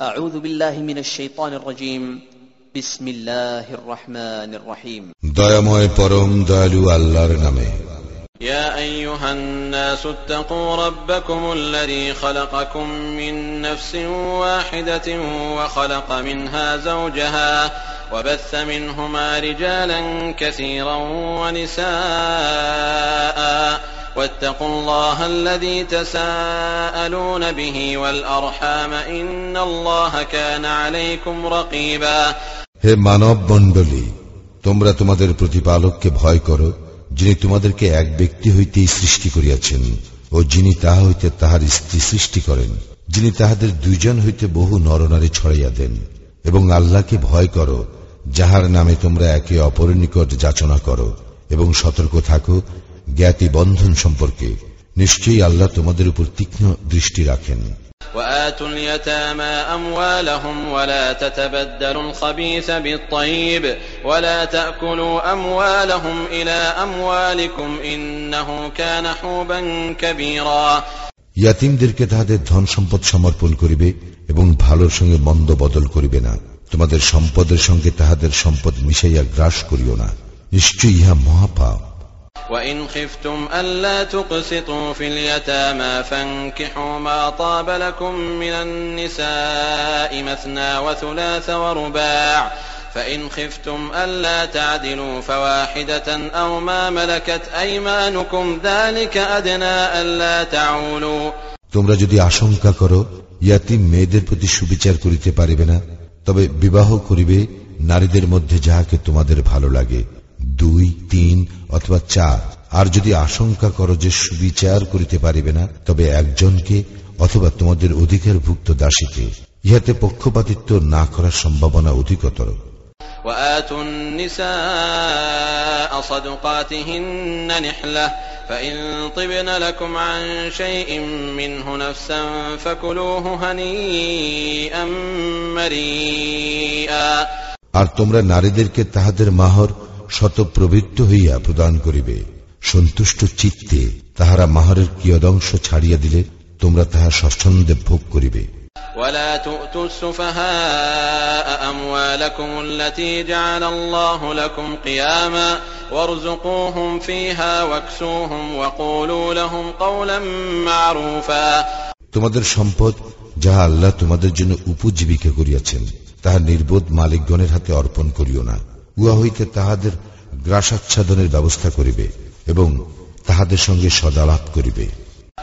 أعوذ بالله من الشيطان الرجيم. بسم الله الرحمن الرحيم. دايموي بروم دالو الله نامي. يا أيها الناس اتقوا ربكم الذي خلقكم من نفس واحدة وخلق منها زوجها وبث منهما رجالا كثيرا ونساء. واتقوا الله الذي تساءلون به والأرحام إن الله كان عليكم رقيبا হে মানব মণ্ডলী তোমরা তোমাদের প্রতিপালককে ভয় করো যিনি তোমাদেরকে এক ব্যক্তি হইতেই সৃষ্টি করিয়াছেন ও যিনি তাহা হইতে তাহার স্ত্রী সৃষ্টি করেন যিনি তাহাদের দুইজন হইতে বহু নরনারী ছড়াইয়া দেন এবং আল্লাহকে ভয় করো যাহার নামে তোমরা একে অপরের নিকট যাচনা করো এবং সতর্ক থাকো জ্ঞাতি বন্ধন সম্পর্কে নিশ্চয়ই আল্লাহ তোমাদের উপর তীক্ষ্ণ দৃষ্টি রাখেন وآتوا اليتامى أموالهم ولا تتبدلوا الخبيث بالطيب ولا تأكلوا أموالهم إلى أموالكم إنه كان حوبا كبيرا ইয়াতিমদেরকে তাহাদের ধন সম্পদ সমর্পণ করিবে এবং ভালোর সঙ্গে মন্দ বদল করিবে না তোমাদের সম্পদের সঙ্গে তাহাদের সম্পদ মিশাইয়া গ্রাস করিও না নিশ্চয়ই ইহা মহাপাপ وإن خفتم ألا تقسطوا في اليتامى فانكحوا ما طاب لكم من النساء مثنى وثلاث ورباع فإن خفتم ألا تعدلوا فواحدة أو ما ملكت أيمانكم ذلك أدنى ألا تعولوا তোমরা যদি আশঙ্কা করো ইয়াতিম মেয়েদের প্রতি সুবিচার করিতে পারিবে না তবে বিবাহ করিবে নারীদের মধ্যে যাহাকে তোমাদের ভালো লাগে দুই তিন অথবা চার আর যদি আশঙ্কা করো যে সুবিচার করিতে পারিবে না তবে একজনকে অথবা তোমাদের অধিকারভুক্ত দাসীকে ইহাতে পক্ষপাতিত্ব না করার সম্ভাবনা অধিকতর وآتوا النساء صدقاتهن نحلة فإن طبن لكم عن شيء منه نفسا فكلوه هنيئا مريئا আর তোমরা নারীদেরকে তাহাদের মাহর শতপ্রবৃত্ত হইয়া প্রদান করিবে সন্তুষ্ট চিত্তে তাহারা মাহরের কিয়দংশ ছাড়িয়া দিলে তোমরা তাহা স্বচ্ছন্দে ভোগ করিবে ولا تؤتوا السفهاء أموالكم التي جعل الله لكم قياما وارزقوهم فيها واكسوهم وقولوا لهم قولا معروفا তোমাদের সম্পদ যাহা আল্লাহ তোমাদের জন্য উপজীবিকা করিয়াছেন তাহা নির্বোধ মালিকগণের হাতে অর্পণ করিও না উহা হইতে তাহাদের গ্রাসাচ্ছাদনের ব্যবস্থা করিবে এবং তাহাদের সঙ্গে সদালাপ করিবে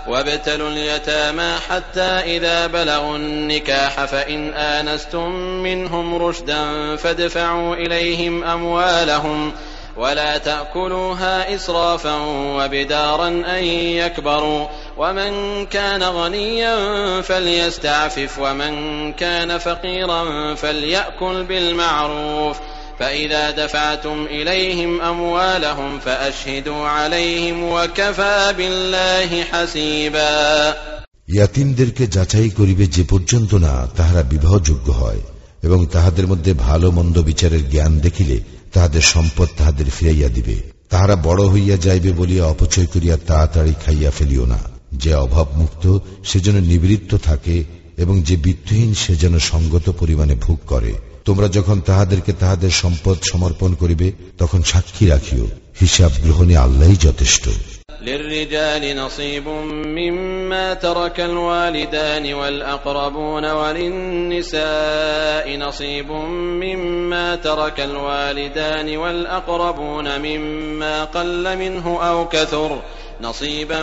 وابتلوا اليتامى حتى إذا بلغوا النكاح فإن آنستم منهم رشدا فادفعوا إليهم أموالهم ولا تأكلوها إسرافا وبدارا أن يكبروا ومن كان غنيا فليستعفف ومن كان فقيرا فليأكل بالمعروف فإذا دفعتم إليهم أموالهم فأشهدوا عليهم وكفى بالله حسيبا ইয়াতিমদেরকে যাচাই করিবে যে পর্যন্ত না তাহারা বিবাহযোগ্য হয় এবং তাহাদের মধ্যে ভালো মন্দ বিচারের জ্ঞান দেখিলে তাহাদের সম্পদ তাহাদের ফিরাইয়া দিবে তাহারা বড় হইয়া যাইবে বলিয়া অপচয় করিয়া তাড়াতাড়ি খাইয়া ফেলিও না যে অভাব মুক্ত সে যেন নিবৃত্ত থাকে এবং যে বিত্তহীন সে যেন সঙ্গত পরিমাণে ভোগ করে তোমরা যখন তাহাদেরকে তাহাদের সম্পদ সমর্পণ করিবে তখন সাক্ষী রাখিও হিসাব গ্রহণে আল্লাহই যথেষ্ট للرجال نصيب مما ترك الوالدان والأقربون وللنساء نصيب مما ترك الوالدان والأقربون مما قل منه أو كثر نصيبا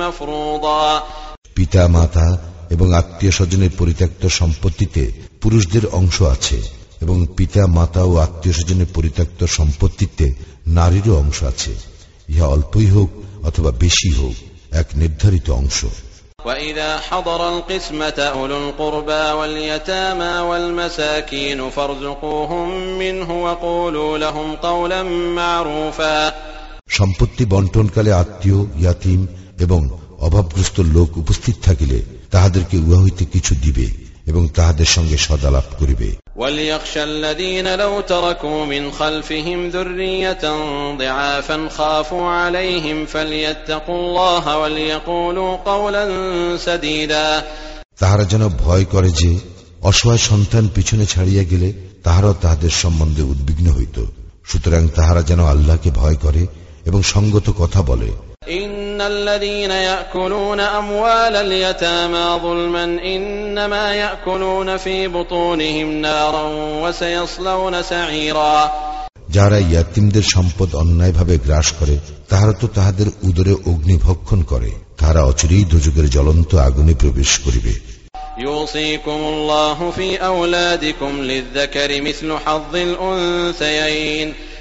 مفروضا পিতা মাতা এবং আত্মীয় স্বজনের পরিত্যক্ত সম্পত্তিতে পুরুষদের অংশ আছে এবং পিতা মাতা ও আত্মীয় স্বজনের পরিত্যক্ত সম্পত্তিতে নারীরও অংশ আছে ইহা অল্পই হোক অথবা বেশি হোক এক নির্ধারিত অংশ وإذا حضر القسمة أولو القربى واليتامى والمساكين فارزقوهم منه وقولوا لهم قولا معروفا সম্পত্তি বন্টনকালে আত্মীয় ইয়াতিম এবং অভাবগ্রস্ত লোক উপস্থিত থাকিলে তাহাদেরকে উহা হইতে কিছু দিবে এবং তাহাদের সঙ্গে সদালাপ করিবে। তাহারা যেন ভয় করে যে অসহায় সন্তান পিছনে ছাড়িয়া গেলে তাহারাও তাহাদের সম্বন্ধে উদ্বিগ্ন হইত। সুতরাং তাহারা যেন আল্লাহকে ভয় করে এবং সঙ্গত কথা বলে। ইন إن الذين يأكلون أموال اليتامى ظلما إنما يأكلون في بطونهم نارا وسيصلون سعيرا যারা ইয়াতিমদের সম্পদ অন্যায়ভাবে গ্রাস করে তাহারা তো তাহাদের উদরে অগ্নি ভক্ষণ করে তাহারা অচিরেই দুযুগের জ্বলন্ত আগুনে প্রবেশ করিবে يوصيكم الله في أولادكم للذكر مثل حظ الأنثيين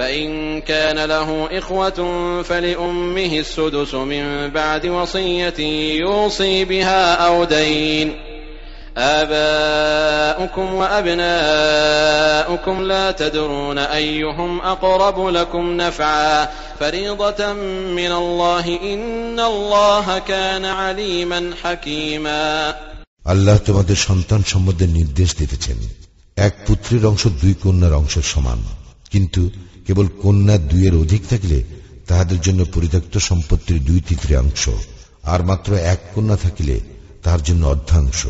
فإن كان له إخوة فلأمه السدس من بعد وصية يوصي بها أو دين آباؤكم وأبناؤكم لا تدرون أيهم أقرب لكم نفعا فريضة من الله إن الله كان عليما حكيما আল্লাহ তোমাদের সন্তান সম্বন্ধে নির্দেশ দিতেছেন এক পুত্রের অংশ দুই কন্যার অংশের সমান কিন্তু কেবল কন্যা দুইয়ের অধিক থাকলে তাহাদের জন্য পরিত্যক্ত সম্পত্তির দুই তৃতীয়াংশ আর মাত্র এক কন্যা থাকিলে তাহার জন্য অর্ধাংশ।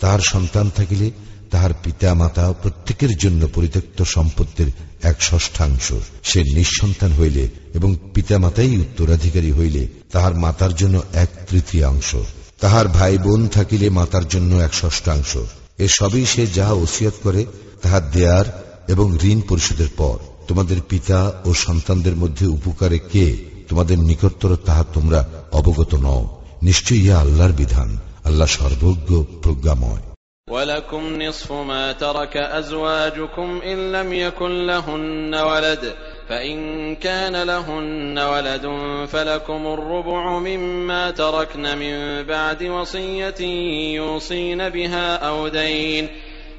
তাহার সন্তান থাকিলে তাহার পিতা মাতা প্রত্যেকের জন্য পরিত্যক্ত সম্পত্তির এক ষষ্ঠাংশ। সে নিঃসন্তান হইলে এবং পিতা মাতাই উত্তরাধিকারী হইলে তাহার মাতার জন্য এক তৃতীয়াংশ। তাহার ভাই বোন থাকিলে মাতার জন্য এক ষষ্ঠাংশ। এ সবই সে যাহা ওসিয়ত করে, তাহা দেয়ার এবং ঋণ পরিশোধের পর। তোমাদের পিতা ও সন্তানদের মধ্যে উপকারে কে তোমাদের নিকটতর তাহা তোমরা অবগত নও নিশ্চয়ই ইহা আল্লাহর বিধান আল্লাহ সর্বজ্ঞ প্রজ্ঞাময় ولكم نصف ما ترك أزواجكم إن لم يكن لهن ولد فإن كان لهن ولد فلكم الربع مما تركن من بعد وصية يوصين بها أو دين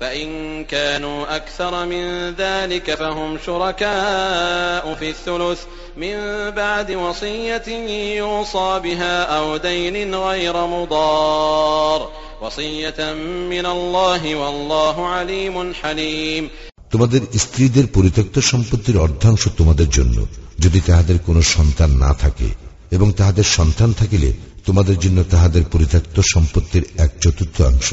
فإن كانوا أكثر من ذلك فهم شركاء في الثلث من بعد وصية يوصى بها أو دين غير مضار وصية من الله والله عليم حليم তোমাদের স্ত্রীদের পরিত্যক্ত সম্পত্তির অর্ধাংশ তোমাদের জন্য যদি তাহাদের কোনো সন্তান না থাকে এবং তাহাদের সন্তান থাকিলে তোমাদের জন্য তাহাদের পরিত্যক্ত সম্পত্তির এক চতুর্থাংশ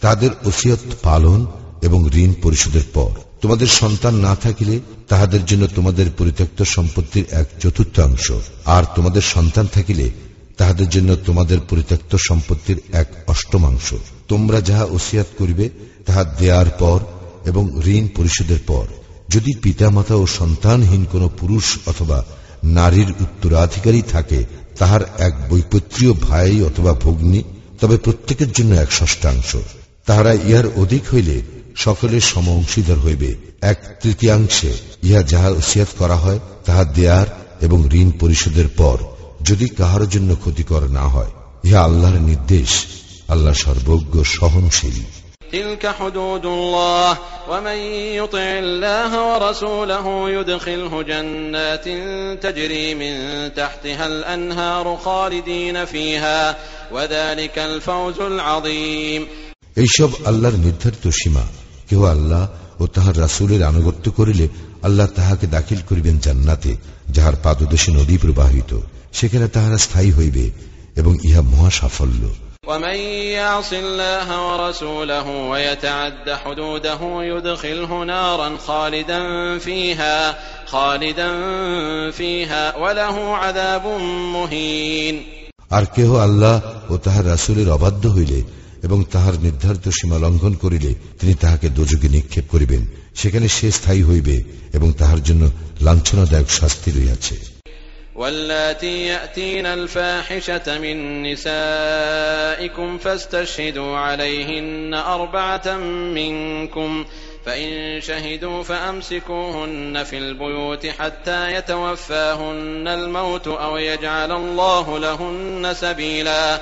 তাদের ওসিয়ত পালন এবং ঋণ পরিশোধের পর। তোমাদের সন্তান না থাকিলে তাহাদের জন্য তোমাদের পরিত্যক্ত সম্পত্তির এক চতুর্থাংশ আর তোমাদের সন্তান থাকিলে তাহাদের জন্য তোমাদের পরিত্যক্ত সম্পত্তির এক অষ্টমাংশ তোমরা যাহা ওসিয়াত করিবে, তাহা দেয়ার পর এবং ঋণ পরিশোধের পর। যদি পিতামাতা ও সন্তানহীন কোন পুরুষ অথবা নারীর উত্তরাধিকারী থাকে, তাহার এক বৈপত্রীয় ভাই অথবা ভগ্নী, তবে প্রত্যেকের জন্য এক ষষ্ঠাংশ তাহারা ইহার অধিক হইলে সকলের সম অংশীদার হইবে এক তৃতীয়াংশে ইহা যাহা ওসিয়াত করা হয় তাহা দেয়ার এবং ঋণ পরিশোধের পর যদি কাহার জন্য ক্ষতিকর না হয় ইহা আল্লাহর নির্দেশ আল্লাহ সর্বজ্ঞ সহনশীল تلك حدود الله ومن يطع الله ورسوله يدخله جنات تجري من تحتها الانهار خالدين فيها وذلك الفوز العظيم এইসব আল্লাহর নির্ধারিত সীমা কেউ আল্লাহ ও তাহার রাসুলের আনুগত্য করিলে আল্লাহ তাহাকে দাখিল করিবেন জান্নাতে যাহার পাদদেশে নদী প্রবাহিত সেখানে তাহারা স্থায়ী হইবে এবং ইহা মহা সাফল্য ومن يعص الله ورسوله ويتعد حدوده يدخله نارا خالدا فيها خالدا فيها وله عذاب مهين আর কেহ আল্লাহ ও তাহার রাসুলের অবাধ্য হইলে এবং তাহার নির্ধারিত সীমা লঙ্ঘন করিলে তিনি তাহাকে দোযোগে নিক্ষেপ করিবেন সেখানে সে স্থায়ী হইবে এবং তাহার জন্য লাঞ্ছনাদায়ক শাস্তি রইয়াছে واللاتي يأتين الفاحشة من نسائكم فاستشهدوا عليهن أربعة منكم فإن شهدوا فأمسكوهن في البيوت حتى يتوفاهن الموت أو يجعل الله لهن سبيلا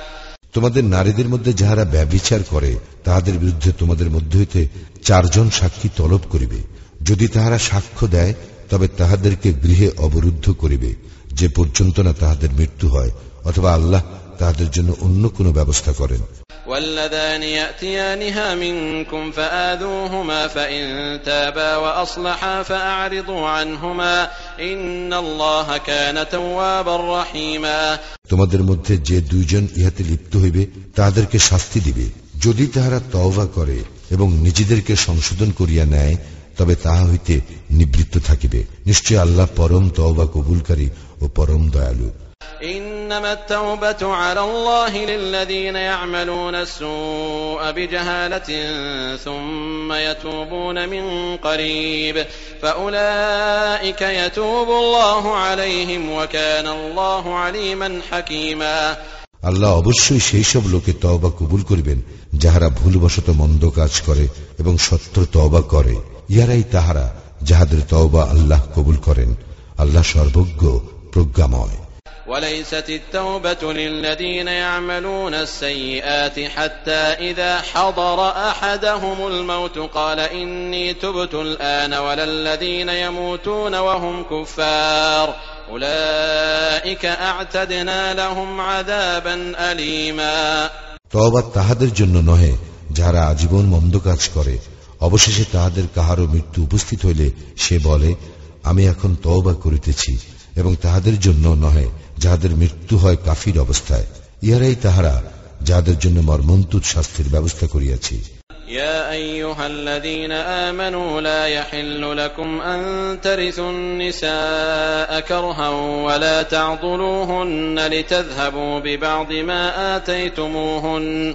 তোমাদের নারীদের মধ্যে যাহারা ব্যবিচার করে, তাহাদের বিরুদ্ধে তোমাদের মধ্যে হইতে চারজন সাক্ষী তলব করিবে। যদি তাহারা সাক্ষ্য দেয়, তবে তাহাদেরকে গৃহে অবরুদ্ধ করিবে, যে পর্যন্ত না তাহাদের মৃত্যু হয়, অথবা আল্লাহ তাহাদের জন্য অন্য কোনো ব্যবস্থা করেন। واللذان يأتيانها منكم فآذوهما فإن تابا وأصلحا فأعرضوا عنهما إن الله كان توابا رحيما তোমাদের মধ্যে যে দুইজন ইহাতে লিপ্ত হইবে তাহাদেরকে শাস্তি দিবে যদি তাহারা তওবা করে এবং নিজেদেরকে সংশোধন করিয়া নেয় তবে তাহা হইতে নিবৃত্ত থাকিবে নিশ্চয় আল্লাহ পরম তওবা কবুলকারী ও পরম দয়ালু إنما التوبة على الله للذين يعملون السوء بجهالة ثم يتوبون من قريب فأولئك يتوب الله عليهم وكان الله عليما حكيما আল্লাহ অবশ্যই সেই সব লোকে তওবা কবুল করিবেন যাহারা ভুলবশত মন্দ কাজ করে এবং সত্য তওবা করে ইহারাই তাহারা যাহাদের তওবা আল্লাহ কবুল করেন আল্লাহ সর্বজ্ঞ প্রজ্ঞাময় وليست التوبة للذين يعملون السيئات حتى إذا حضر أحدهم الموت قال إني تبت الآن ولا الذين يموتون وهم كفار أولئك أعتدنا لهم عذابا أليما তওবা তাহাদের জন্য নহে যাহারা আজীবন মন্দ কাজ করে অবশেষে তাহাদের কাহারও মৃত্যু উপস্থিত হইলে সে বলে আমি এখন তওবা করিতেছি এবং তাহাদের জন্য নহে যাহাদের মৃত্যু হয় কাফির অবস্থায় ইহারাই তাহারা যাহাদের জন্য মর্মন্তুদ শাস্তির ব্যবস্থা করিয়াছি يا أيها الذين آمنوا لا يحل لكم أن ترثوا النساء كرها ولا تعضلوهن لتذهبوا ببعض ما آتيتموهن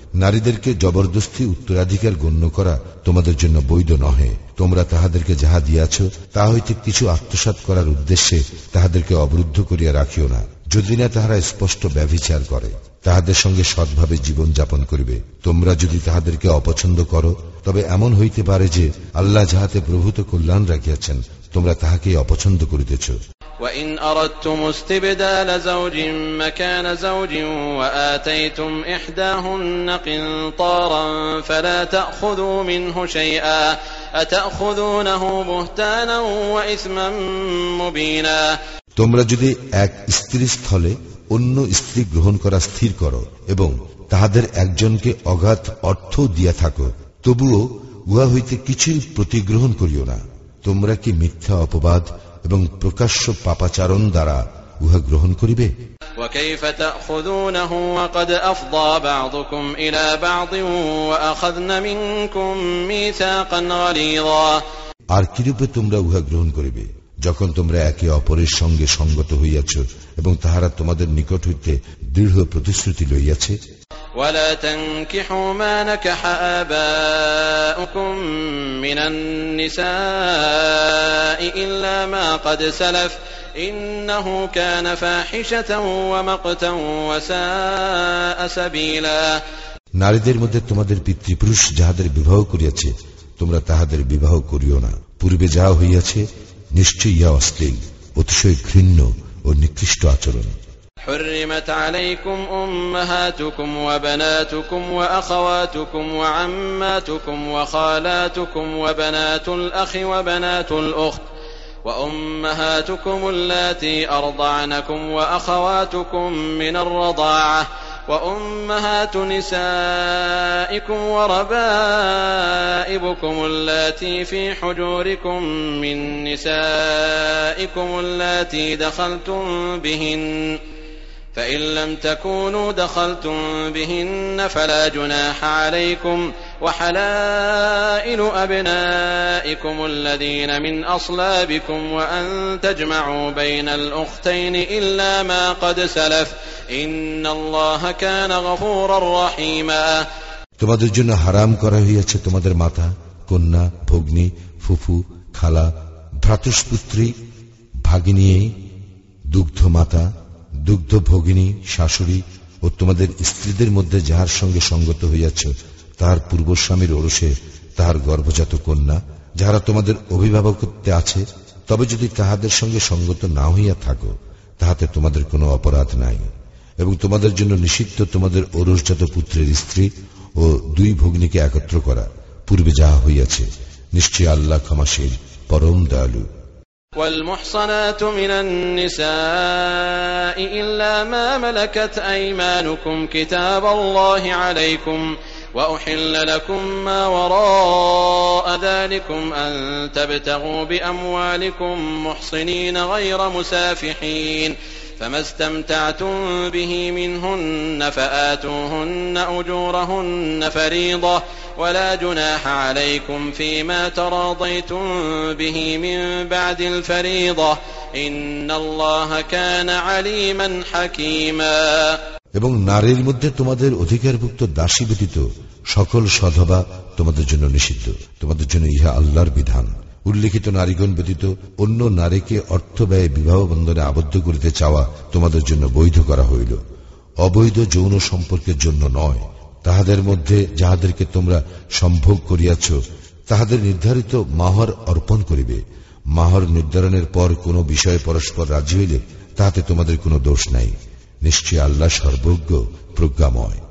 নারীদেরকে জবরদস্তি উত্তরাধিকার গণ্য করা তোমাদের জন্য বৈধ নহে। তোমরা তাহাদেরকে যাহা দিয়াছ তা হইতে কিছু আত্মসাত করার উদ্দেশ্যে তাহাদেরকে অবরুদ্ধ করিয়া রাখিও না। যদি না তাহারা স্পষ্ট ব্যভিচার করে, তাহাদের সঙ্গে সৎভাবে জীবন যাপন করিবে। তোমরা যদি তাহাদেরকে অপছন্দ করো, তবে এমন হইতে পারে যে আল্লাহ যাহাতে প্রভূত কল্যাণ রাখিয়াছেন, তোমরা তাহাকেই অপছন্দ করিতেছ। وإن أردتم استبدال زوج مكان زوج وآتيتم إحداهن قنطارا فلا تأخذوا منه شيئا أتأخذونه بهتانا وإثما مبينا তোমরা যদি এক স্ত্রী স্থলে অন্য স্ত্রী গ্রহণ করা স্থির করো এবং তাহাদের একজনকে অগাধ অর্থ দিয়া থাকো তবুও উহা হইতে কিছুই প্রতিগ্রহণ করিও না তোমরা কি মিথ্যা অপবাদ এবং প্রকাশ্য পাপাচারণ দ্বারা উহা গ্রহণ করিবে وكيف تأخذونه وقد أفضى بعضكم إلى بعض وأخذن منكم ميثاقا غليظا আর কিরূপে তোমরা উহা গ্রহণ করিবে যখন তোমরা একে অপরের সঙ্গে সঙ্গত হইয়াছ এবং তাহারা তোমাদের নিকট হইতে দৃঢ় প্রতিশ্রুতি লইয়াছে ولا تنكحوا ما نكح آباؤكم من النساء إلا ما قد سلف إنه كان فاحشة ومقتا وساء سبيلا নারীদের মধ্যে তোমাদের পিতৃপুরুষ যাহাদের বিবাহ করিয়াছে তোমরা তাহাদের বিবাহ করিও না পূর্বে যাহা হইয়াছে নিশ্চয় ইয়া অশ্লীল অতিশয় ঘৃণ্য ও নিকৃষ্ট আচরণ حرمت عليكم أمهاتكم وبناتكم وأخواتكم وعماتكم وخالاتكم وبنات الأخ وبنات الأخت وأمهاتكم اللاتي أرضعنكم وأخواتكم من الرضاعة وأمهات نسائكم وربائبكم اللاتي في حجوركم من نسائكم اللاتي دخلتم بهن فإن لم تكونوا دخلتم بهن فلا جناح عليكم وحلائل أبنائكم الذين من أصلابكم وأن تجمعوا بين الأختين إلا ما قد سلف إن الله كان غفورا رحيما তোমাদের জন্য হারাম করা হইয়াছে তোমাদের মাতা কন্যা ভগ্নী ফুফু খালা ভ্রাতুষ্পুত্রী ভাগিনী দুগ্ধ মাতা দুগ্ধ ভগিনী, শাশুড়ি ও তোমাদের স্ত্রীদের মধ্যে যাহার সঙ্গে সঙ্গত হইয়াছ, তাহার পূর্বস্বামীর ওরসে তাহার গর্ভজাত কন্যা, যাহারা তোমাদের অভিভাবকত্বে আছে, তবে যদি তাহাদের সঙ্গে সঙ্গত না হইয়া থাকো, তাহাতে তোমাদের কোনো অপরাধ নাই। এবং তোমাদের জন্য নিষিদ্ধ তোমাদের ওরসজাত পুত্রের স্ত্রী ও দুই ভগ্নীকে একত্র করা, পূর্বে যাহা হইয়াছে নিশ্চয় আল্লাহ ক্ষমাশীল, পরম দয়ালু। والمحصنات من النساء إلا ما ملكت أيمانكم كتاب الله عليكم وأحل لكم ما وراء ذلكم أن تبتغوا بأموالكم محصنين غير مسافحين فما استمتعتم به منهن فآتوهن أجورهن فريضة ولا جناح عليكم فيما تراضيتم به من بعد الفريضة إن الله كان عليما حكيما এবং নারীর মধ্যে তোমাদের অধিকারভুক্ত দাসী ব্যতীত সকল সধবা তোমাদের জন্য নিষিদ্ধ তোমাদের জন্য ইহা আল্লাহর বিধান উল্লেখিত নারীগণ ব্যতীত অন্য নারীকে অর্থ ব্যয়ে বিবাহ বন্ধনে আবদ্ধ করিতে চাওয়া তোমাদের জন্য বৈধ করা হইল। অবৈধ যৌন সম্পর্কের জন্য নয়। তাহাদের মধ্যে যাহাদেরকে তোমরা সম্ভোগ করিয়াছ, তাহাদের নির্ধারিত মাহর অর্পণ করিবে। মাহর নির্ধারণের পর কোন বিষয়ে পরস্পর রাজি হইলে তাহাতে তোমাদের কোনো দোষ নাই। নিশ্চয় আল্লাহ সর্বজ্ঞ, প্রজ্ঞাময়।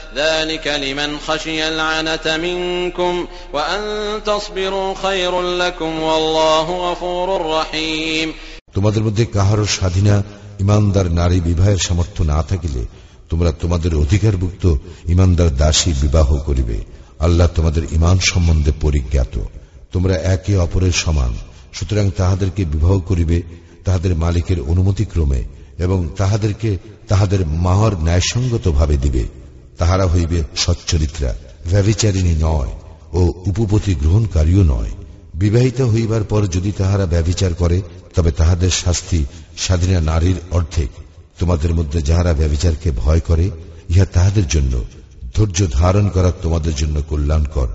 ذلك لمن خشي العنة منكم وأن تصبروا خير لكم والله غفور رحيم তোমাদের মধ্যে কাহারও স্বাধীনা ইমানদার নারী বিবাহের সামর্থ্য না থাকিলে তোমরা তোমাদের অধিকারভুক্ত ইমানদার দাসী বিবাহ করিবে আল্লাহ তোমাদের ইমান সম্বন্ধে পরিজ্ঞাত তোমরা একে অপরের সমান সুতরাং তাহাদেরকে বিবাহ করিবে তাহাদের মালিকের অনুমতি ক্রমে এবং তাহাদেরকে তাহাদের মাহর ন্যায়সঙ্গত ভাবে দিবে তাহারা হইবে সচ্চরিত্রা, ব্যভিচারিণী নয় ও উপপতি গ্রহণকারীও নয়। বিবাহিত হইবার পর যদি তাহারা ব্যভিচার করে, তবে তাহাদের শাস্তি স্বাধীনা নারীর অর্ধেক। তোমাদের মধ্যে যাহারা ব্যভিচারকে ভয় করে, ইহা তাহাদের জন্য। ধৈর্য ধারণ করা তোমাদের জন্য কল্যাণকর।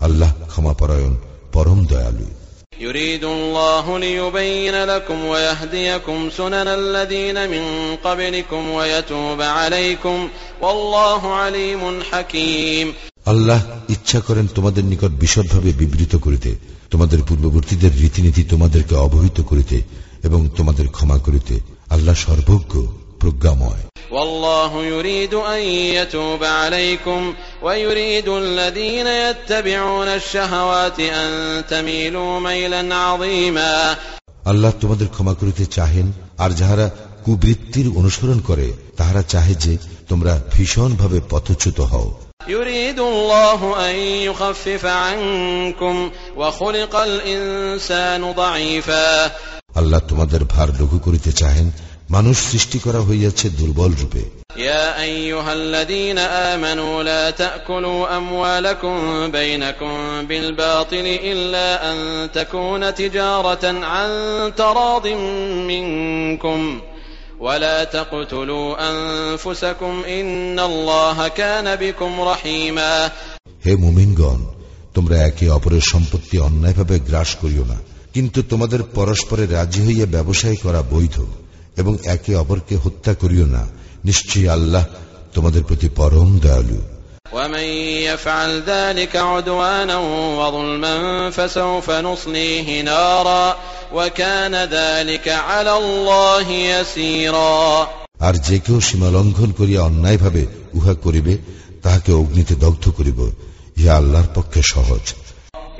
আল্লাহ ক্ষমাপরায়ণ পরম দয়ালু। يريد الله ليبين لكم ويهديكم سنن الذين من قبلكم ويتوب عليكم والله عليم حكيم আল্লাহ ইচ্ছা করেন তোমাদের নিকট বিশদভাবে বিবৃত করিতে তোমাদের পূর্ববর্তীদের রীতিনীতি তোমাদেরকে অবহিত করিতে এবং তোমাদের ক্ষমা করিতে আল্লাহ সর্বজ্ঞ প্রজ্ঞাময় والله يريد أن يتوب عليكم ويريد الذين يتبعون الشهوات أن تميلوا ميلا عظيما আল্লাহ তোমাদের ক্ষমা করিতে চাহেন আর যাহারা কুবৃত্তির অনুসরণ করে তাহারা চাহে যে তোমরা ভীষণভাবে পথচ্যুত হও يريد الله أن يخفف عنكم وخلق الإنسان ضعيفا আল্লাহ তোমাদের ভার লঘু করিতে চাহেন মানুষ সৃষ্টি করা হইয়াছে দুর্বল রূপে يا أيها الذين آمنوا لا تأكلوا أموالكم بينكم بالباطل إلا أن تكون تجارة عن تراض منكم ولا تقتلوا أنفسكم إن الله كان بكم رحيما হে মুমিনগণ তোমরা একে অপরের সম্পত্তি অন্যায়ভাবে গ্রাস করিও না কিন্তু তোমাদের পরস্পরে রাজি হইয়া ব্যবসায় করা বৈধ এবং একে অপরকে হত্যা করিও না নিশ্চয়ই আল্লাহ তোমাদের প্রতি পরম দয়ালু ومن يفعل ذلك عدوانا وظلما فسوف نصليه نارا وكان ذلك على الله يسيرا আর যে কেউ সীমা লঙ্ঘন করিয়া অন্যায়ভাবে উহা করিবে তাহাকে অগ্নিতে দগ্ধ করিব ইহা আল্লাহর পক্ষে সহজ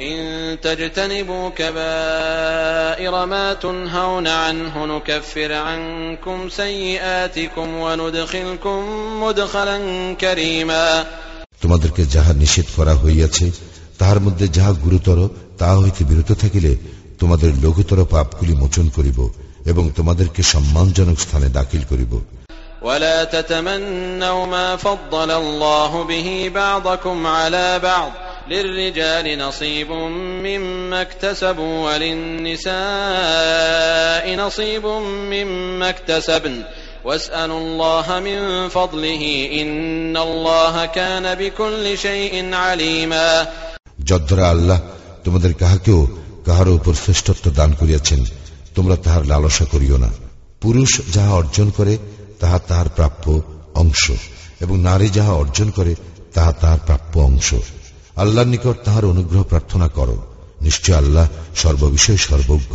إن تجتنبوا كبائر ما تنهون عنه نكفر عنكم سيئاتكم وندخلكم مدخلا كريما তোমাদেরকে যাহা নিষেধ করা হইয়াছে তাহার মধ্যে যাহা গুরুতর তাহা হইতে বিরত থাকিলে তোমাদের লঘুতর পাপগুলি মোচন করিব এবং তোমাদেরকে সম্মানজনক স্থানে দাখিল করিব ولا تتمنوا ما فضل الله به بعضكم على بعض للرجال نصيب مما اكتسبوا وللنساء نصيب مما اكتسبن واسألوا الله من فضله إن الله كان بكل شيء عليما যদ্বারা আল্লাহ তোমাদের কাহাকেও কাহার উপর শ্রেষ্ঠত্ব দান করিয়াছেন তোমরা তাহার লালসা করিও না পুরুষ যাহা অর্জন করে তাহা তাহার প্রাপ্য অংশ এবং নারী যাহা অর্জন করে তাহা তাহার প্রাপ্য অংশ আল্লাহর নিকট তাহার অনুগ্রহ প্রার্থনা করো নিশ্চয় আল্লাহ সর্ববিষয়ে সর্বজ্ঞ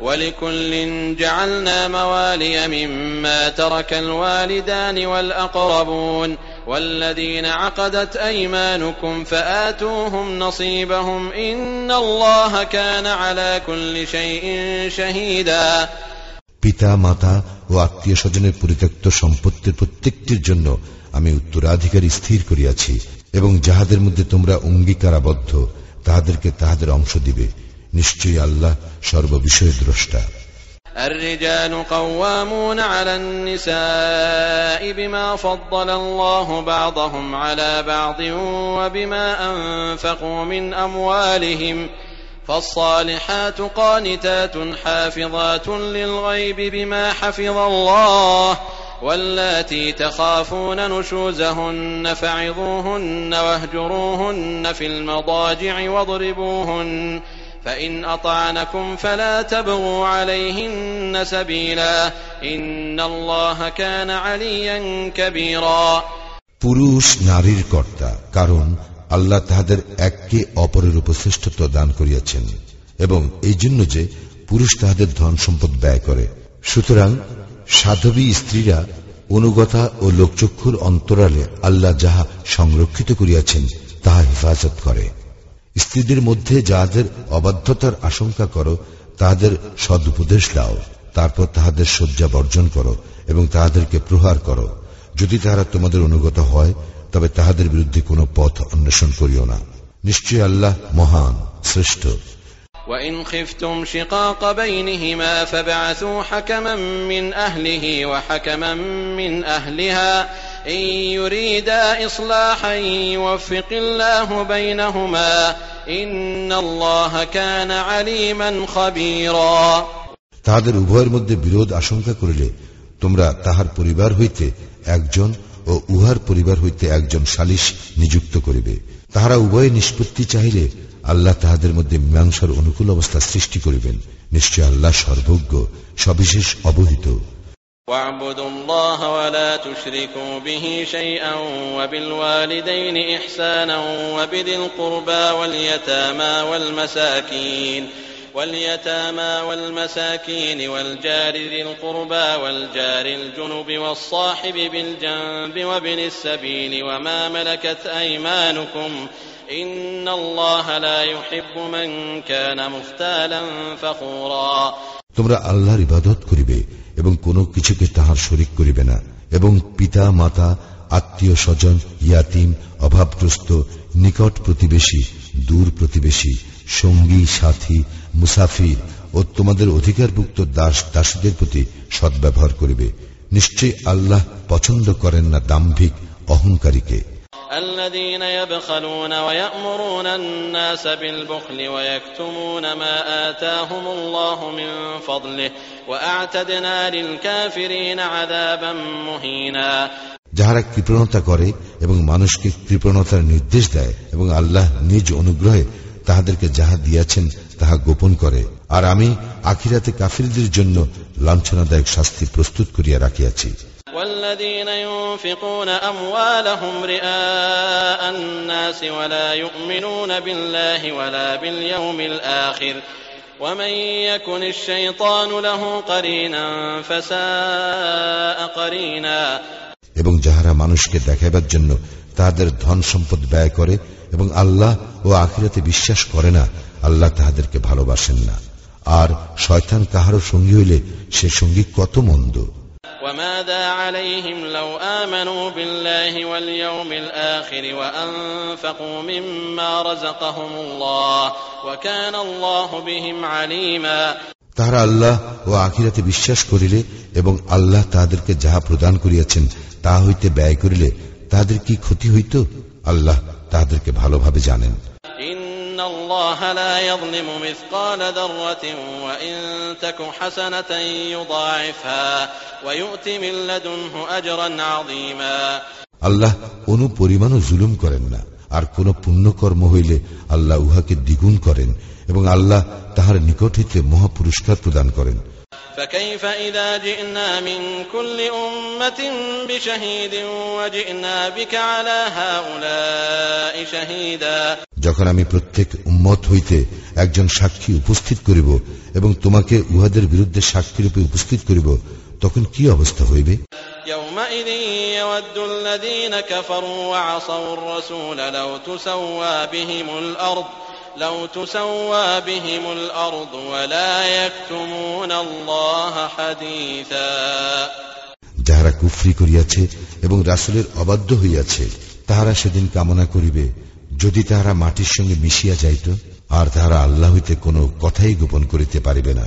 ولكل جعلنا موالي مما ترك الوالدان والأقربون والذين عقدت أيمانكم فآتوهم نصيبهم إن الله كان على كل شيء شهيدا পিতা মাতা ও আত্মীয় স্বজনের পরিত্যক্ত সম্পত্তির প্রত্যেকটির জন্য আমি উত্তরাধিকারী স্থির করিয়াছি এবং যাহাদের মধ্যে তোমরা অঙ্গীকারাবদ্ধ তাহাদেরকে তাহাদের অংশ দিবে নিশ্চয়ই আল্লাহ সর্ববিষয়ে দ্রষ্টা الرجال قوامون على النساء بما فضل الله بعضهم على بعض وبما أنفقوا من أموالهم فالصالحات قانتات حافظات للغيب بما حفظ الله واللاتي تخافون نشوزهن فعظوهن واهجروهن في المضاجع واضربوهن فإن أطعنكم فلا تبغوا عليهن سبيلا إن الله كان عليا كبيرا পুরুষ নারীর কর্তা কারণ আল্লাহ তাহাদের এককে অপরের উপর শ্রেষ্ঠত্ব দান করিয়াছেন এবং এই জন্য যে পুরুষ তাহাদের ধন সম্পদ ব্যয় করে সুতরাং সাধবী স্ত্রীরা অনুগতা ও লোকচক্ষুর অন্তরালে আল্লাহ যাহা সংরক্ষিত করিয়াছেন, তাহা হেফাজত করে। স্ত্রীদের মধ্যে যাহাদের অবাধ্যতার আশঙ্কা করো, তাহাদের সদুপদেশ দাও তারপর তাহাদের শয্যা বর্জন করো এবং তাহাদেরকে প্রহার করো। যদি তাহারা তোমাদের অনুগত হয়, তবে তাহাদের বিরুদ্ধে কোনো পথ অন্বেষণ করিও না। নিশ্চয় আল্লাহ মহান, শ্রেষ্ঠ। وإن خفتم شقاق بينهما فابعثوا حكما من أهله وحكما من أهلها إن يريدا إصلاحا يوفق الله بينهما إن الله كان عليما خبيرا তাহাদের উভয়ের মধ্যে বিরোধ আশঙ্কা করিলে তোমরা তাহার পরিবার হইতে একজন ও উহার পরিবার হইতে একজন সালিশ নিযুক্ত করিবে তাহারা উভয়ে নিষ্পত্তি চাহিলে আল্লাহ তাহাদের মধ্যে মীমাংসার অনুকূল অবস্থা সৃষ্টি করিবেন নিশ্চয় আল্লাহ সর্বজ্ঞ সবিশেষ অবহিত واعبدوا الله ولا تشركوا به شيئا وبالوالدين إحسانا وبذي القربى واليتامى والمساكين واليتامى والمساكين والجار ذي القربى والجار الجنب والصاحب بالجنب وابن السبيل وما ملكت أيمانكم তোমরা আল্লাহর ইবাদত করিবে এবং কোনো কিছুকে তাহার শরিক করিবে না এবং পিতা, মাতা, আত্মীয় স্বজন, ইয়াতিম, অভাবগ্রস্ত, নিকট প্রতিবেশী, দূর প্রতিবেশী, সঙ্গী, সাথী, মুসাফির ও তোমাদের অধিকারভুক্ত দাস, দাসীদের প্রতি সদ্ব্যবহার করিবে। নিশ্চয়ই আল্লাহ পছন্দ করেন না দাম্ভিক, অহংকারীকে। الذين يبخلون ويأمرون الناس بالبخل ويكتمون ما آتاهم الله من فضله وأعتدنا للكافرين عذابا مهينا যাহারা কৃপণতা করে এবং মানুষকে কৃপণতার নির্দেশ দেয় এবং আল্লাহ নিজ অনুগ্রহে তাহাদেরকে যাহা দিয়াছেন তাহা গোপন করে আর আমি আখিরাতে কাফিরদের জন্য লাঞ্ছনাদায়ক শাস্তি প্রস্তুত করিয়া রাখিয়াছি والذين ينفقون أموالهم رئاء الناس ولا يؤمنون بالله ولا باليوم الآخر ومن يكن الشيطان له قرينا فساء قرينا এবং যাহারা মানুষকে দেখাইবার জন্য তাহাদের ধন সম্পদ ব্যয় করে এবং আল্লাহ ও আখিরাতে বিশ্বাস করে না আল্লাহ তাহাদেরকে ভালোবাসেন না আর শয়তান কাহারও সঙ্গী হইলে সে সঙ্গী কত মন্দ وماذا عليهم لو آمنوا بالله واليوم الآخر وأنفقوا مما رزقهم الله وكان الله بهم عليما তাহারা আল্লাহ ও আখিরাতে বিশ্বাস করিলে এবং আল্লাহ তাহাদেরকে যাহা প্রদান করিয়াছেন তাহা হইতে ব্যয় করিলে তাহাদের কি ক্ষতি হইত আল্লাহ তাহাদেরকে ভালোভাবে জানেন إن الله لا يظلم مثقال ذرة وإن تك حسنة يضاعفها ويؤت من لدنه أجرا عظيما আল্লাহ কোন পরিমাণও জুলুম করেন না আর কোন পুণ্যকর্ম হইলে আল্লাহ উহাকে দ্বিগুণ করেন এবং আল্লাহ তাহার নিকট হইতে মহাপুরস্কার প্রদান করেন فكيف إذا جئنا من كل أمة بشهيد وجئنا بك على هؤلاء شهيدا যখন আমি প্রত্যেক উম্মত হইতে একজন সাক্ষী উপস্থিত করিব এবং তোমাকে উহাদের বিরুদ্ধে সাক্ষীরূপে উপস্থিত করিব তখন কি অবস্থা হইবে يومئذ يود الذين كفروا وعصوا الرسول لو تسوى بهم الأرض لو تسوى بهم الأرض ولا يكتمون الله حديثا যাহারা কুফরি করিয়াছে এবং রাসুলের অবাধ্য হইয়াছে তাহারা সেদিন কামনা করিবে যদি তাহারা মাটির সঙ্গে মিশিয়া যাইত আর তাহারা আল্লাহ হইতে কোনো কথাই গোপন করিতে পারিবে না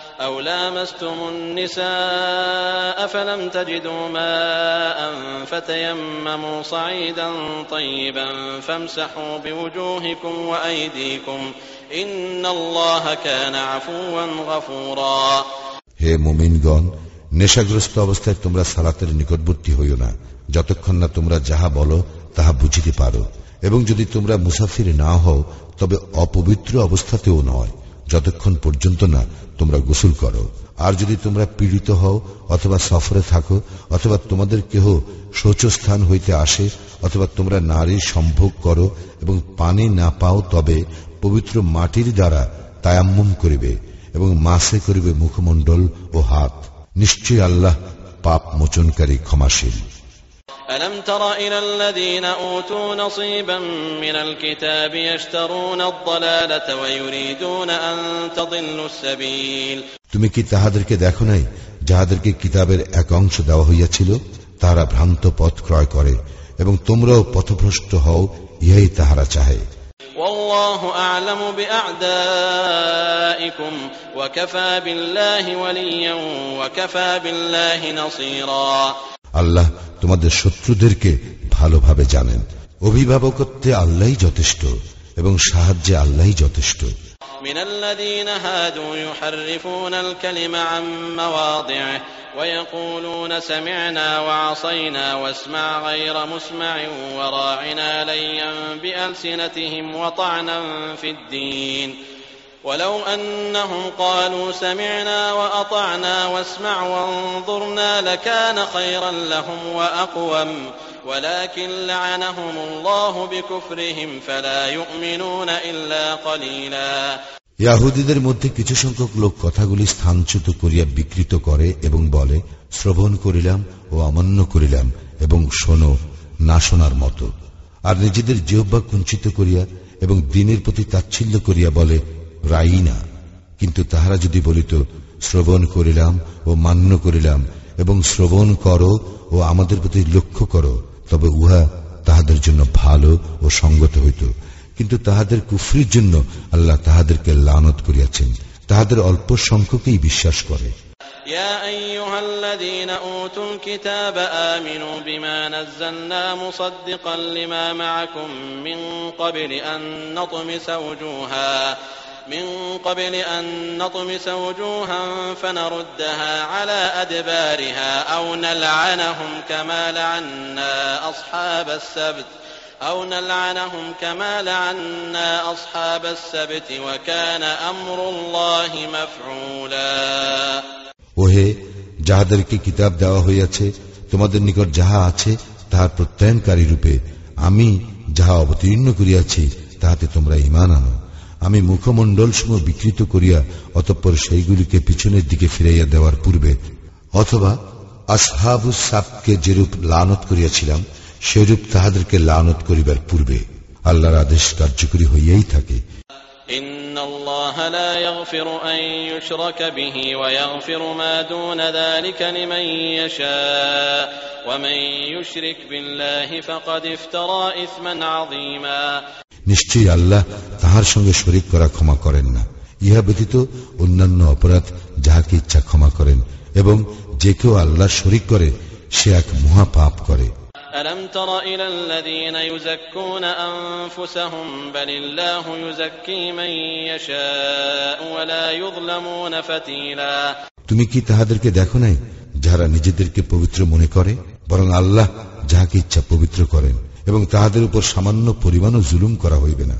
أو لامستم النساء فلم تجدوا ماء فتيمموا صعيدا طيبا فامسحوا بوجوهكم وأيديكم إن الله كان عفوا غفورا হে মুমিনগণ নেশাগ্রস্ত অবস্থায় তোমরা সালাতের নিকটবর্তী হইও না যতক্ষণ না তোমরা যাহা বলো তাহা বুঝিতে পারো এবং যদি তোমরা মুসাফির না হও তবে অপবিত্র অবস্থাতেও নয় যতক্ষণ পর্যন্ত না তোমরা গোসল করো। আর যদি তোমরা পীড়িত হও, অথবা সফরে থাকো, অথবা তোমাদের কেহ শৌচস্থান হইতে আসে, অথবা তোমরা নারীর সম্ভোগ করো এবং পানি না পাও, তবে পবিত্র মাটির দ্বারা তায়াম্মম করিবে এবং মাসে করিবে মুখমণ্ডল ও হাত। নিশ্চয়ই আল্লাহ পাপ মোচনকারী ক্ষমাশীল। ألم تر إلى الذين أوتوا نصيبا من الكتاب يشترون الضلالة ويريدون أن تضلوا السبيل তুমি কি তাহাদেরকে দেখো নাই যাহাদেরকে কিতাবের এক অংশ দেওয়া হইয়াছিল তাহারা ভ্রান্ত পথ ক্রয় করে এবং তোমরাও পথভ্রষ্ট হও ইহাই তাহারা চাহে والله أعلم بأعدائكم وكفى بالله وليا وكفى بالله نصيرا আল্লাহ তোমাদের শত্রুদেরকে ভালোভাবে জানেন অভিভাবকত্বে আল্লাহই যথেষ্ট এবং সাহায্যে আল্লাহই যথেষ্ট من الذين هادوا يحرفون الكلم عن مواضعه ويقولون سمعنا وعصينا واسمع غير مسمع وراعنا ليا بألسنتهم وطعنا في الدين ولو أنهم قالوا سمعنا وأطعنا واسمع وانظرنا لكان خيرا لهم وأقوم ولكن لعنهم الله بكفرهم فلا يؤمنون إلا قليلا ইয়াহুদীদের মধ্যে কিছু সংখ্যক লোক কথাগুলি স্থানচ্যুত করিয়া বিকৃত করে এবং বলে শ্রবণ করিলাম ও অমান্য করিলাম এবং শোনো না শোনার মতো আর নিজেদের জিহ্বা কুঞ্চিত করিয়া এবং দিনের প্রতি তাচ্ছিল্য করিয়া বলে রাই না কিন্তু তাহারা যদি বলিত শ্রবণ করিলাম ও মান্য করিলাম এবং শ্রবণ করো ও আমাদের প্রতি লক্ষ্য করো তবে উহা তাহাদের জন্য ভালো ও সঙ্গত হইত কিন্তু তাহাদের কুফরির জন্য আল্লাহ তাহাদেরকে লানত করিয়াছেন তাহাদের অল্প সংখ্যকেই বিশ্বাস করে يا أيها الذين أوتوا الكتاب آمنوا بما نزلنا مصدقا لما معكم من قبل أن نطمس وجوها من قبل أن نطمس وجوها فنردها على أدبارها أو نلعنهم كما لعنا أصحاب السبت أو نلعنهم كما لعنا أصحاب السبت وكان أمر الله مفعولا ওহে যাহাদেরকে কিতাব দেওয়া হইয়াছে তোমাদের নিকট যাহা আছে তাহার প্রত্যয়নকারী রূপে আমি যাহা অবতীর্ণ করিয়াছি তাহাতে তোমরা ইমান আনো আমি মুখমণ্ডল সমূহ বিকৃত করিয়া অতঃপর সেইগুলিকে পিছনের দিকে ফিরাইয়া দেওয়ার পূর্বে অথবা আসহাবু সাপকে যেরূপ লানত করিয়াছিলাম সেরূপ তাহাদেরকে লানত করিবার পূর্বে আল্লাহর আদেশ কার্যকরী হইয়াই থাকে إن الله لا يغفر أن يشرك به ويغفر ما دون ذلك لمن يشاء ومن يشرك بالله فقد افترى إثما عظيما নিশ্চয়ই আল্লাহ তাহার সঙ্গে শরিক করা ক্ষমা করেন না ইহা ব্যতীত অন্যান্য অপরাধ যাহাকে ইচ্ছা ক্ষমা করেন এবং যে কেউ আল্লাহ শরিক করে সে এক মহা পাপ করে ألم تر إلى الذين يزكون أنفسهم بل الله يزكي من يشاء ولا يظلمون فتيلا তুমি কি তাহাদেরকে দেখো নাই যাহারা নিজেদেরকে পবিত্র মনে করে বরং আল্লাহ যাহাকে ইচ্ছা পবিত্র করেন এবং তাহাদের উপর সামান্য পরিমাণ জুলুম করা হইবে না।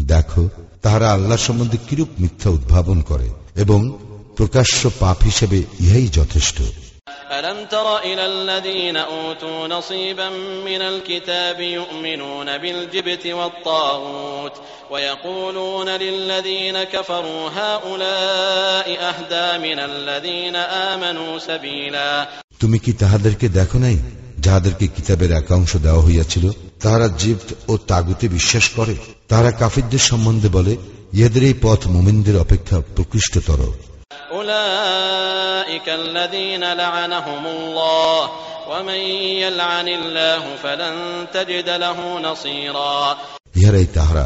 দেখো তাহারা আল্লাহ সম্বন্ধে কিরূপ মিথ্যা উদ্ভাবন করে এবং প্রকাশ্য পাপ হিসেবে ইহাই যথেষ্ট। ألم تر إلى الذين أوتوا نصيبا من الكتاب يؤمنون بالجبت والطاغوت ويقولون للذين كفروا هؤلاء أهدى من الذين آمنوا سبيلا তুমি কি তাহাদেরকে দেখো নাই যাহাদেরকে কিতাবের একাংশ দেওয়া হইয়াছিল তাহারা জিপ্ত ও তাগুতে বিশ্বাস করে তাহারা কাফিরদের সম্বন্ধে বলে ইহাদের এই পথ মোমিনদের অপেক্ষা প্রকৃষ্টতর أولئك الذين لعنهم الله ومن يلعن الله فلن تجد له نصيرا ইহারাই তাহারা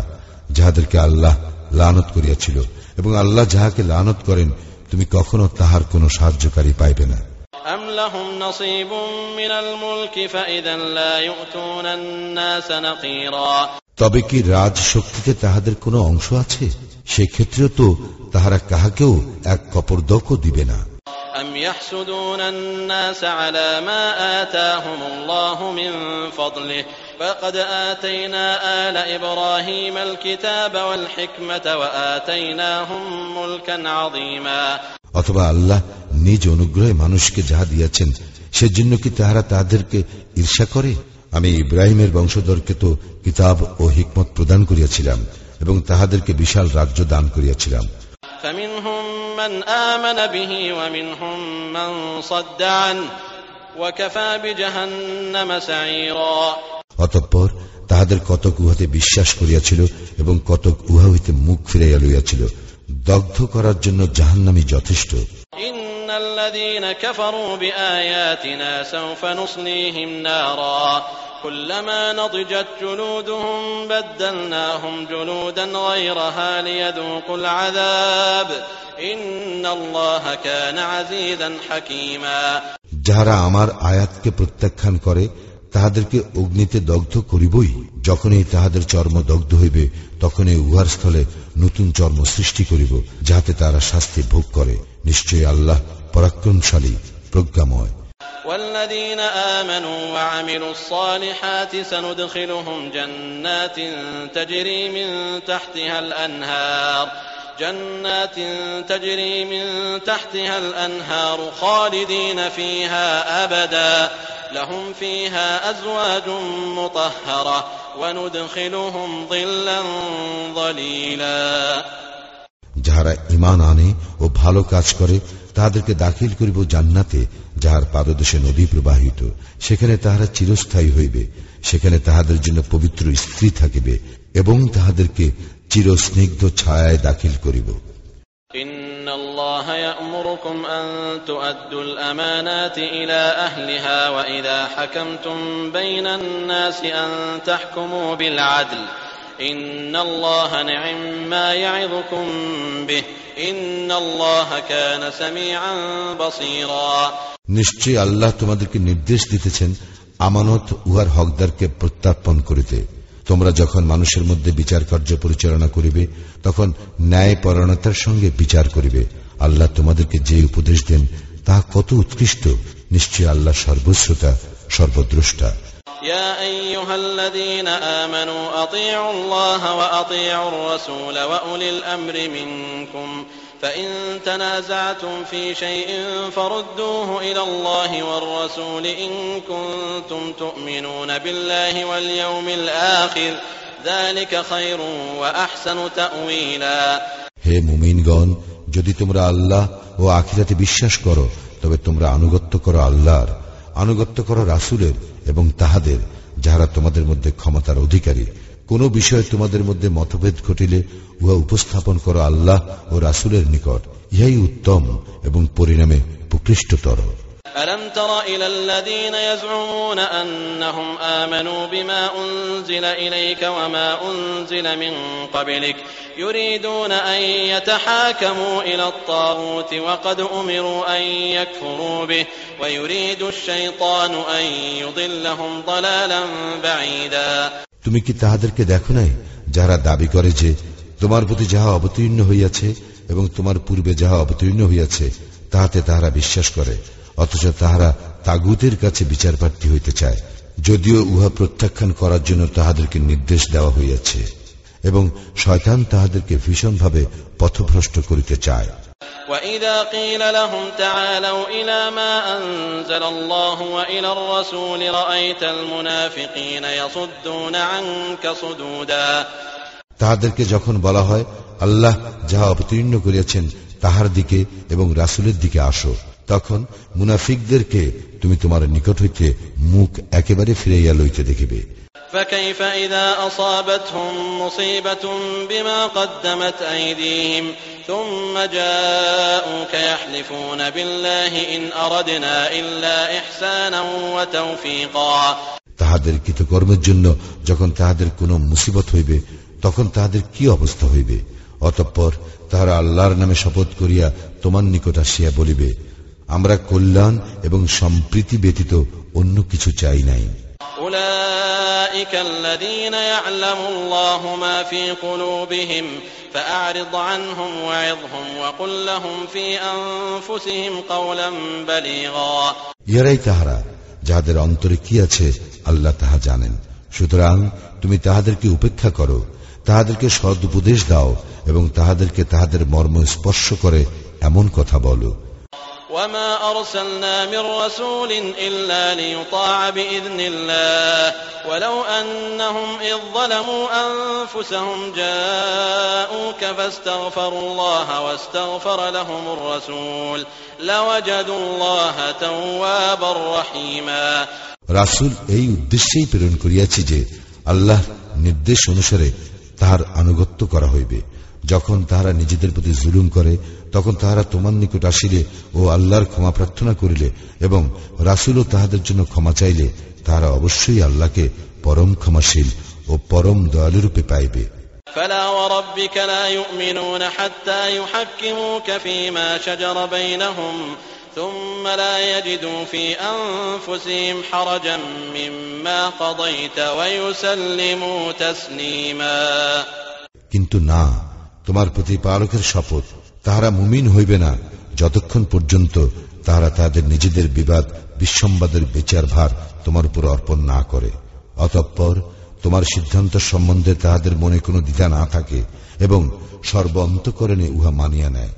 যাহাদেরকে আল্লাহ লানত করিয়াছিল এবং আল্লাহ যাহাকে লানত করেন তুমি কখনো তাহার কোনো সাহায্যকারী পাইবে না أم لهم نصيب من الملك فإذا لا يؤتون الناس نقيرا তবে কি রাজ শক্তিতে তাহাদের কোনো অংশ আছে সেক্ষেত্রেও তো তাহারা কাহাকেও এক কপরদকও দিবে না أم يحسدون الناس على ما آتاهم الله من فضله فقد آتينا آل إبراهيم الكتاب والحكمة وآتيناهم ملكا عظيما অথবা আল্লাহ নিজ অনুগ্রহে মানুষকে যাহা দিয়াছেন সেজন্য কি তাহারা তাহাদেরকে ঈর্ষা করে আমি ইব্রাহিমের বংশধরকে তো কিতাব ও হিকমত প্রদান করিয়াছিলাম এবং তাহাদেরকে বিশাল রাজ্য দান করিয়াছিলাম فمنهم من آمن به ومنهم من صد عنه وكفى بجهنم سعيرا অতঃপর তাহাদের কতক উহাতে বিশ্বাস করিয়াছিল এবং কতক উহা হইতে মুখ ফিরাইয়া লইয়াছিল দগ্ধ করার জন্য জাহান্নামি যথেষ্ট إن الذين كفروا بآياتنا سوف نصليهم نارا كلما نضجت جلودهم بدلناهم جلودا غيرها ليذوقوا العذاب إن الله كان عزيزا حكيما যাহারা আমার আয়াতকে প্রত্যাখ্যান করে তাহাদেরকে অগ্নিতে দগ্ধ করিবই যখনই তাহাদের চর্ম দগ্ধ হইবে তখনই উহার স্থলে নতুন চর্ম সৃষ্টি করিব যাহাতে তারা শাস্তি ভোগ করে নিশ্চয়ই আল্লাহ পরাক্রমশালী প্রজ্ঞাময় والذين آمنوا وعملوا الصالحات سندخلهم جنات تجري من تحتها الأنهار جنات تجري من تحتها الأنهار خالدين فيها أبدا لهم فيها أزواج مطهرة وندخلهم ظلا ظليلا যাহারা ইমান আনে ও ভালো কাজ করে তাহাদেরকে দাখিল করিব জান্নাতে যাহার পাদদেশে নদী প্রবাহিত সেখানে তাহারা চিরস্থায়ী হইবে সেখানে তাহাদের জন্য পবিত্র স্ত্রী থাকিবে এবং তাহাদেরকে চিরস্নিগ্ধ ছায়ায় দাখিল করিব إن الله يأمركم أن تؤدوا الأمانات إلى أهلها وإذا حكمتم بين الناس أن تحكموا بالعدل إن الله نعم ما يعظكم به إن الله كان سميعا بصيرا নিশ্চয়ই আল্লাহ তোমাদেরকে নির্দেশ দিতেছেন আমানত উহার হকদারকে প্রত্যার্পণ করিতে তোমরা যখন মানুষের মধ্যে বিচার কার্য পরিচালনা করিবে তখন ন্যায় পরায়ণতার সঙ্গে বিচার করিবে আল্লাহ তোমাদেরকে যে উপদেশ দেন তাহা কত উৎকৃষ্ট নিশ্চয় আল্লাহ সর্বশ্রোতা সর্বদ্রষ্টা يا أيها الذين آمنوا أطيعوا الله وأطيعوا الرسول وأولي الأمر منكم فإن تنازعتم في شيء فردوه إلى الله والرسول إن كنتم تؤمنون بالله واليوم الآخر ذلك خير وأحسن تأويلا হে মুমিনগণ যদি তোমরা আল্লাহ ও আখিরাতে বিশ্বাস করো তবে তোমরা আনুগত্য করো আল্লাহর আনুগত্য করো রাসুলের এবং তাহাদের, যাহারা তোমাদের মধ্যে ক্ষমতার অধিকারী, কোন বিষয়ে তোমাদের মধ্যে মতভেদ ঘটিলে উহা উপস্থাপন করো আল্লাহ ও রাসুলের নিকট। ইহাই উত্তম এবং পরিণামে প্রকৃষ্টতর। ألم تر إلى الذين يزعمون أنهم آمنوا بما أنزل إليك وما أنزل من قبلك يريدون أن يتحاكموا إلى الطاغوت وقد أمروا أن يكفروا به ويريد الشيطان أن يضلهم ضلالا بعيدا তুমি কি তাহাদেরকে দেখো নাই যারা দাবি করে যে তোমার প্রতি যাহা অবতীর্ণ হইয়াছে এবং তোমার পূর্বে যাহা অবতীর্ণ হইয়াছে তাহাতে তাহারা বিশ্বাস করে অথচ তাহারা তাগুতের কাছে বিচার প্রার্থী হইতে চায় যদিও উহা প্রত্যাখ্যান করার জন্য তাহাদেরকে নির্দেশ দেওয়া হইয়াছে এবং শয়তান তাহাদেরকে ভীষণভাবে পথভ্রষ্ট করিতে চায় وإذا قيل لهم تعالوا إلى ما أنزل الله وإلى الرسول رأيت المنافقين يصدون عنك صدودا তাহাদেরকে যখন বলা হয় আল্লাহ যাহা অবতীর্ণ করিয়াছেন তাহার দিকে এবং রাসুলের দিকে আসো তখন মুনাফিকদেরকে তুমি তোমার নিকট হইতে মুখ একেবারে ফিরাইয়া লইতে দেখিবে فكيف إذا أصابتهم مصيبة بما قدمت أيديهم ثم جاءوك يحلفون بالله إن أردنا إلا إحسانا وتوفيقا তাহাদের কৃতকর্মের জন্য যখন তাহাদের কোনো মুসিবত হইবে তখন তাহাদের কি অবস্থা হইবে অতঃপর তাহারা আল্লাহর নামে শপথ করিয়া তোমার নিকট আসিয়া বলিবে আমরা কল্যাণ এবং সম্প্রীতি ব্যতীত অন্য কিছু চাই নাই। ইয়ারাই তাহারা যাহাদের অন্তরে কি আছে আল্লাহ তাহা জানেন। সুতরাং তুমি তাহাদেরকে উপেক্ষা করো তাহাদেরকে সদ উপদেশ দাও এবং তাহাদেরকে তাহাদের মর্ম স্পর্শ করে এমন কথা বলো। وما أرسلنا من رسول إلا ليطاع بإذن الله ولو أنهم إذ ظلموا أنفسهم جاءوك فاستغفروا الله واستغفر لهم الرسول لوجدوا الله توابا رحيما রাসুল এই উদ্দেশ্যেই প্রেরণ করিয়াছি যে আল্লাহ নির্দেশ অনুসারে তাহার আনুগত্য করা হইবে যখন তাহারা নিজেদের প্রতি জুলুম করে তখন তাহারা তোমার নিকট আসিলে ও আল্লাহর ক্ষমা প্রার্থনা করিলে এবং রাসুলও তাহাদের জন্য ক্ষমা চাইলে তাহারা অবশ্যই আল্লাহকে পরম ক্ষমাশীল ও পরম দয়ালুরূপে পাইবে فلا وربك لا يؤمنون حتى يحكموك فيما شجر بينهم ثم لا يجدوا في أنفسهم حرجا مما قضيت ويسلموا تسليما কিন্তু না তোমার প্রতিপালকের শপথ তাহারা মুমিন হইবে না যতক্ষণ পর্যন্ত তাহারা তাহাদের নিজেদের বিবাদ বিসম্বাদের বিচার ভার তোমার উপর অর্পণ না করে অতঃপর তোমার সিদ্ধান্ত সম্বন্ধে তাহাদের মনে কোনো দ্বিধা না থাকে এবং সর্ব অন্তকরণে উহা মানিয়া নেয়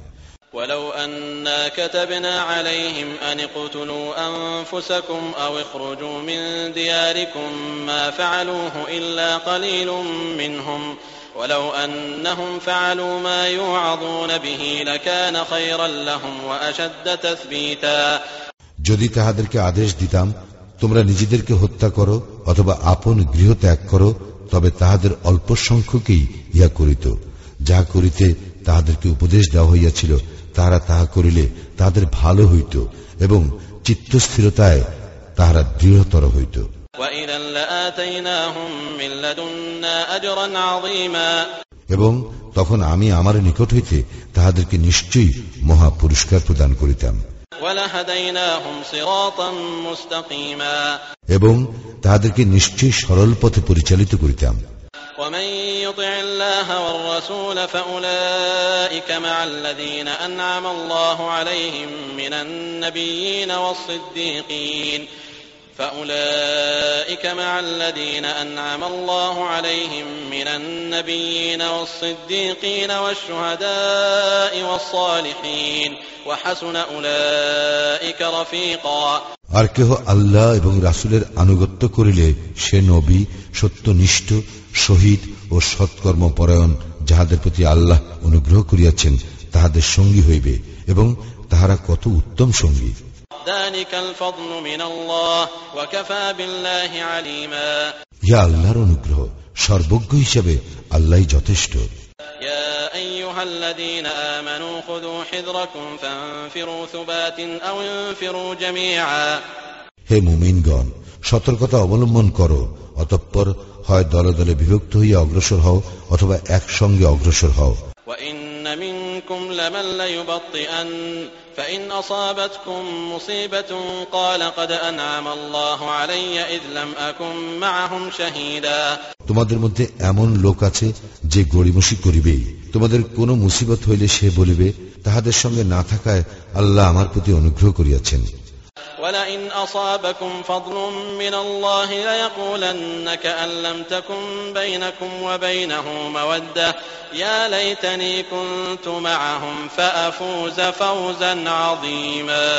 ولو أنا كتبنا عليهم أن اقتلوا أنفسكم أو اخرجوا من دياركم ما فعلوه إلا قليل منهم ولو أنهم فعلوا ما يوعظون به لكان خيرا لهم وأشد تثبيتا যদি তাহাদেরকে আদেশ দিতাম তোমরা নিজেদেরকে হত্যা করো অথবা আপন গৃহ ত্যাগ করো তবে তাহাদের অল্প সংখ্যকেই ইহা করিত যাহা করিতে তাহাদেরকে উপদেশ দেওয়া হইয়াছিল তাহারা তাহা করিলে তাহাদের ভালো হইত এবং চিত্তস্থিরতায় তাহারা দৃঢ়তর হইত وإذا لآتيناهم من لدنا أجرا عظيما এবং তখন আমি আমার নিকট হইতে তাহাদেরকে নিশ্চয়ই মহা পুরস্কার প্রদান করিতাম ولهديناهم صراطا مستقيما এবং তাহাদেরকে নিশ্চয়ই সরল পথে পরিচালিত করিতাম ومن يطع الله والرسول فأولئك مع الذين أنعم الله عليهم من النبيين والصديقين فأولئك مع الذين أنعم الله عليهم من النبيين والصديقين والشهداء والصالحين وحسن أولئك رفيقا আর কেহ আল্লাহ এবং রাসুলের আনুগত্য করিলে সে নবী সত্যনিষ্ঠ শহীদ ও সৎকর্ম পরায়ণ যাহাদের প্রতি আল্লাহ অনুগ্রহ করিয়াছেন তাহাদের সঙ্গী হইবে এবং তাহারা কত উত্তম সঙ্গী ذلك الفضل من الله وكفى بالله عليما ইহা আল্লাহর অনুগ্রহ সর্বজ্ঞ হিসাবে আল্লাহ যথেষ্ট يا أيها الذين آمنوا خذوا حذركم فانفروا ثبات أو انفروا جميعا হে মুমিনগণ সতর্কতা অবলম্বন করো অতঃপর হয় দলে দলে বিভক্ত হইয়া অগ্রসর হও অথবা একসঙ্গে অগ্রসর হও وإن منكم لمن ليبطئن فإن أصابتكم مصيبة قال قد أنعم الله علي إذ لم أكن معهم شهيدا তোমাদের মধ্যে এমন লোক আছে যে গড়িমসি করিবেই তোমাদের কোন মুসিবত হইলে সে বলিবে তাহাদের সঙ্গে না থাকায় আল্লাহ আমার প্রতি অনুগ্রহ করিয়াছেন ولئن أصابكم فضل من الله ليقولن كأن لم تكن بينكم وبينه مودة يا ليتني كنت معهم فأفوز فوزا عظيما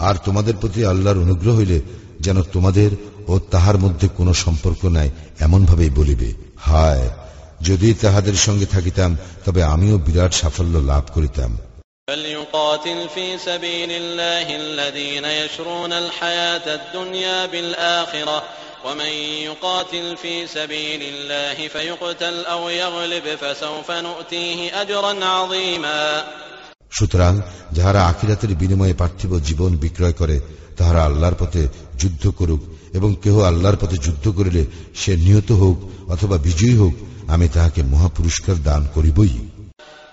আর তোমাদের প্রতি আল্লাহর অনুগ্রহ হইলে যেন তোমাদের ও তাহার মধ্যে কোনো সম্পর্ক নাই এমন ভাবেই বলিবে হায় যদি তাহাদের সঙ্গে থাকিতাম তবে আমিও বিরাট সাফল্য লাভ করিতাম فليقاتل في سبيل الله الذين يشرون الحياة الدنيا بالآخرة ومن يقاتل في سبيل الله فيقتل أو يغلب فسوف نؤتيه أجرا عظيما সুতরাং যাহারা আখিরাতের বিনিময়ে পার্থিব জীবন বিক্রয় করে তাহারা আল্লাহর পথে যুদ্ধ করুক এবং কেহ আল্লাহর পথে যুদ্ধ করিলে সে নিহত হোক অথবা বিজয়ী হোক আমি তাহাকে মহাপুরস্কার দান করিবই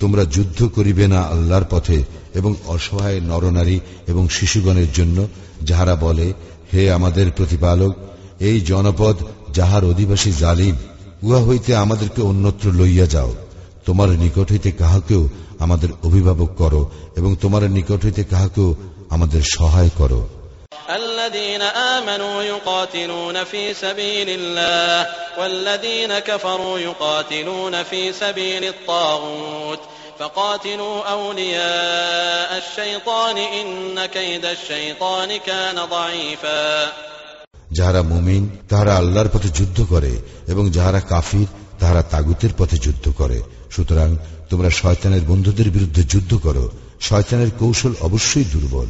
তোমরা যুদ্ধ করিবে না আল্লাহর পথে এবং অসহায় নরনারী এবং শিশুগণের জন্য, যাহারা বলে, হে আমাদের প্রতিপালক, এই জনপদ যাহার অধিবাসী জালিম, উহা হইতে আমাদেরকে অন্যত্র লইয়া যাও। তোমার নিকট হইতে কাহাকেও আমাদের অভিভাবক করো এবং তোমার নিকট হইতে কাহাকেও আমাদের সহায় করো। الذين آمنوا يقاتلون في سبيل الله والذين كفروا يقاتلون في سبيل الطاغوت فقاتلوا أولياء الشيطان إن كيد الشيطان كان ضعيفا যাহারা মুমিন তাহারা আল্লাহর পথে যুদ্ধ করে এবং যাহারা কাফির তাহারা তাগুতের পথে যুদ্ধ করে সুতরাং তোমরা শয়তানের বন্ধুদের বিরুদ্ধে যুদ্ধ করো শয়তানের কৌশল অবশ্যই দুর্বল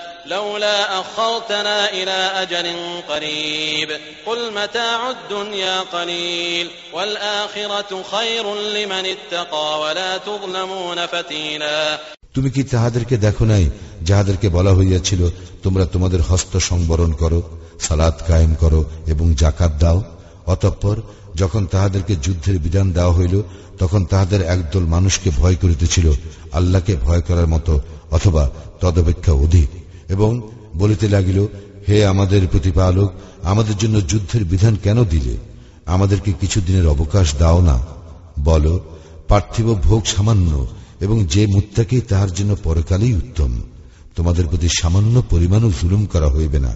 لولا أخرتنا إلى أجل قريب قل متاع الدنيا قليل والآخرة خير لمن اتقى ولا تظلمون فتيلا তুমি কি তাহাদেরকে দেখো নাই যাহাদেরকে বলা হইয়াছিল তোমরা তোমাদের হস্ত সংবরণ করো সালাদ কায়েম করো এবং জাকাত দাও অতঃপর যখন তাহাদেরকে যুদ্ধের বিধান দেওয়া হইল তখন তাহাদের একদল মানুষকে ভয় করিতেছিল আল্লাহকে ভয় করার মতো অথবা তদপেক্ষা অধিক এবং বলিতে লাগিল, হে আমাদের প্রতিপালক, আমাদের জন্য যুদ্ধের বিধান কেন দিলে? আমাদেরকে কিছু দিনের অবকাশ দাও না। বল, পার্থিব ভোগ সামান্য, এবং যে মুত্তাকে তাহার জন্য পরকালেই উত্তম। তোমাদের প্রতি সামান্য পরিমাণও জুলুম করা হইবে না।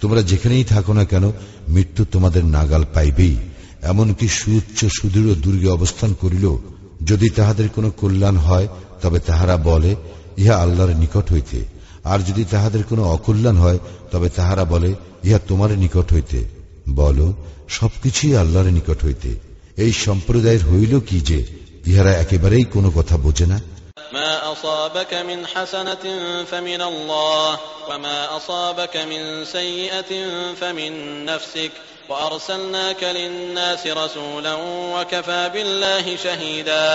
তোমরা যেখানেই থাকো না কেন, মৃত্যু তোমাদের নাগাল পাইবেই। এমনকি সুউচ্চ সুদৃঢ় দুর্গে অবস্থান করিল যদি তাহাদের কোনো কল্যাণ হয়, তবে তাহারা বলে, ইহা আল্লাহর নিকট হইতে। আর যদি তাহাদের কোনো অকল্যাণ হয়, তবে তাহারা বলে, ইহা তোমার নিকট হইতে। বল, সবকিছুই আল্লাহর নিকট হইতে। এই সম্প্রদায়ের হইল কি যে, ইহারা একেবারেই কোনো কথা বোঝে না? ما أصابك من حسنة فمن الله وما أصابك من سيئة فمن نفسك وأرسلناك للناس رسولا وكفى بالله شهيدا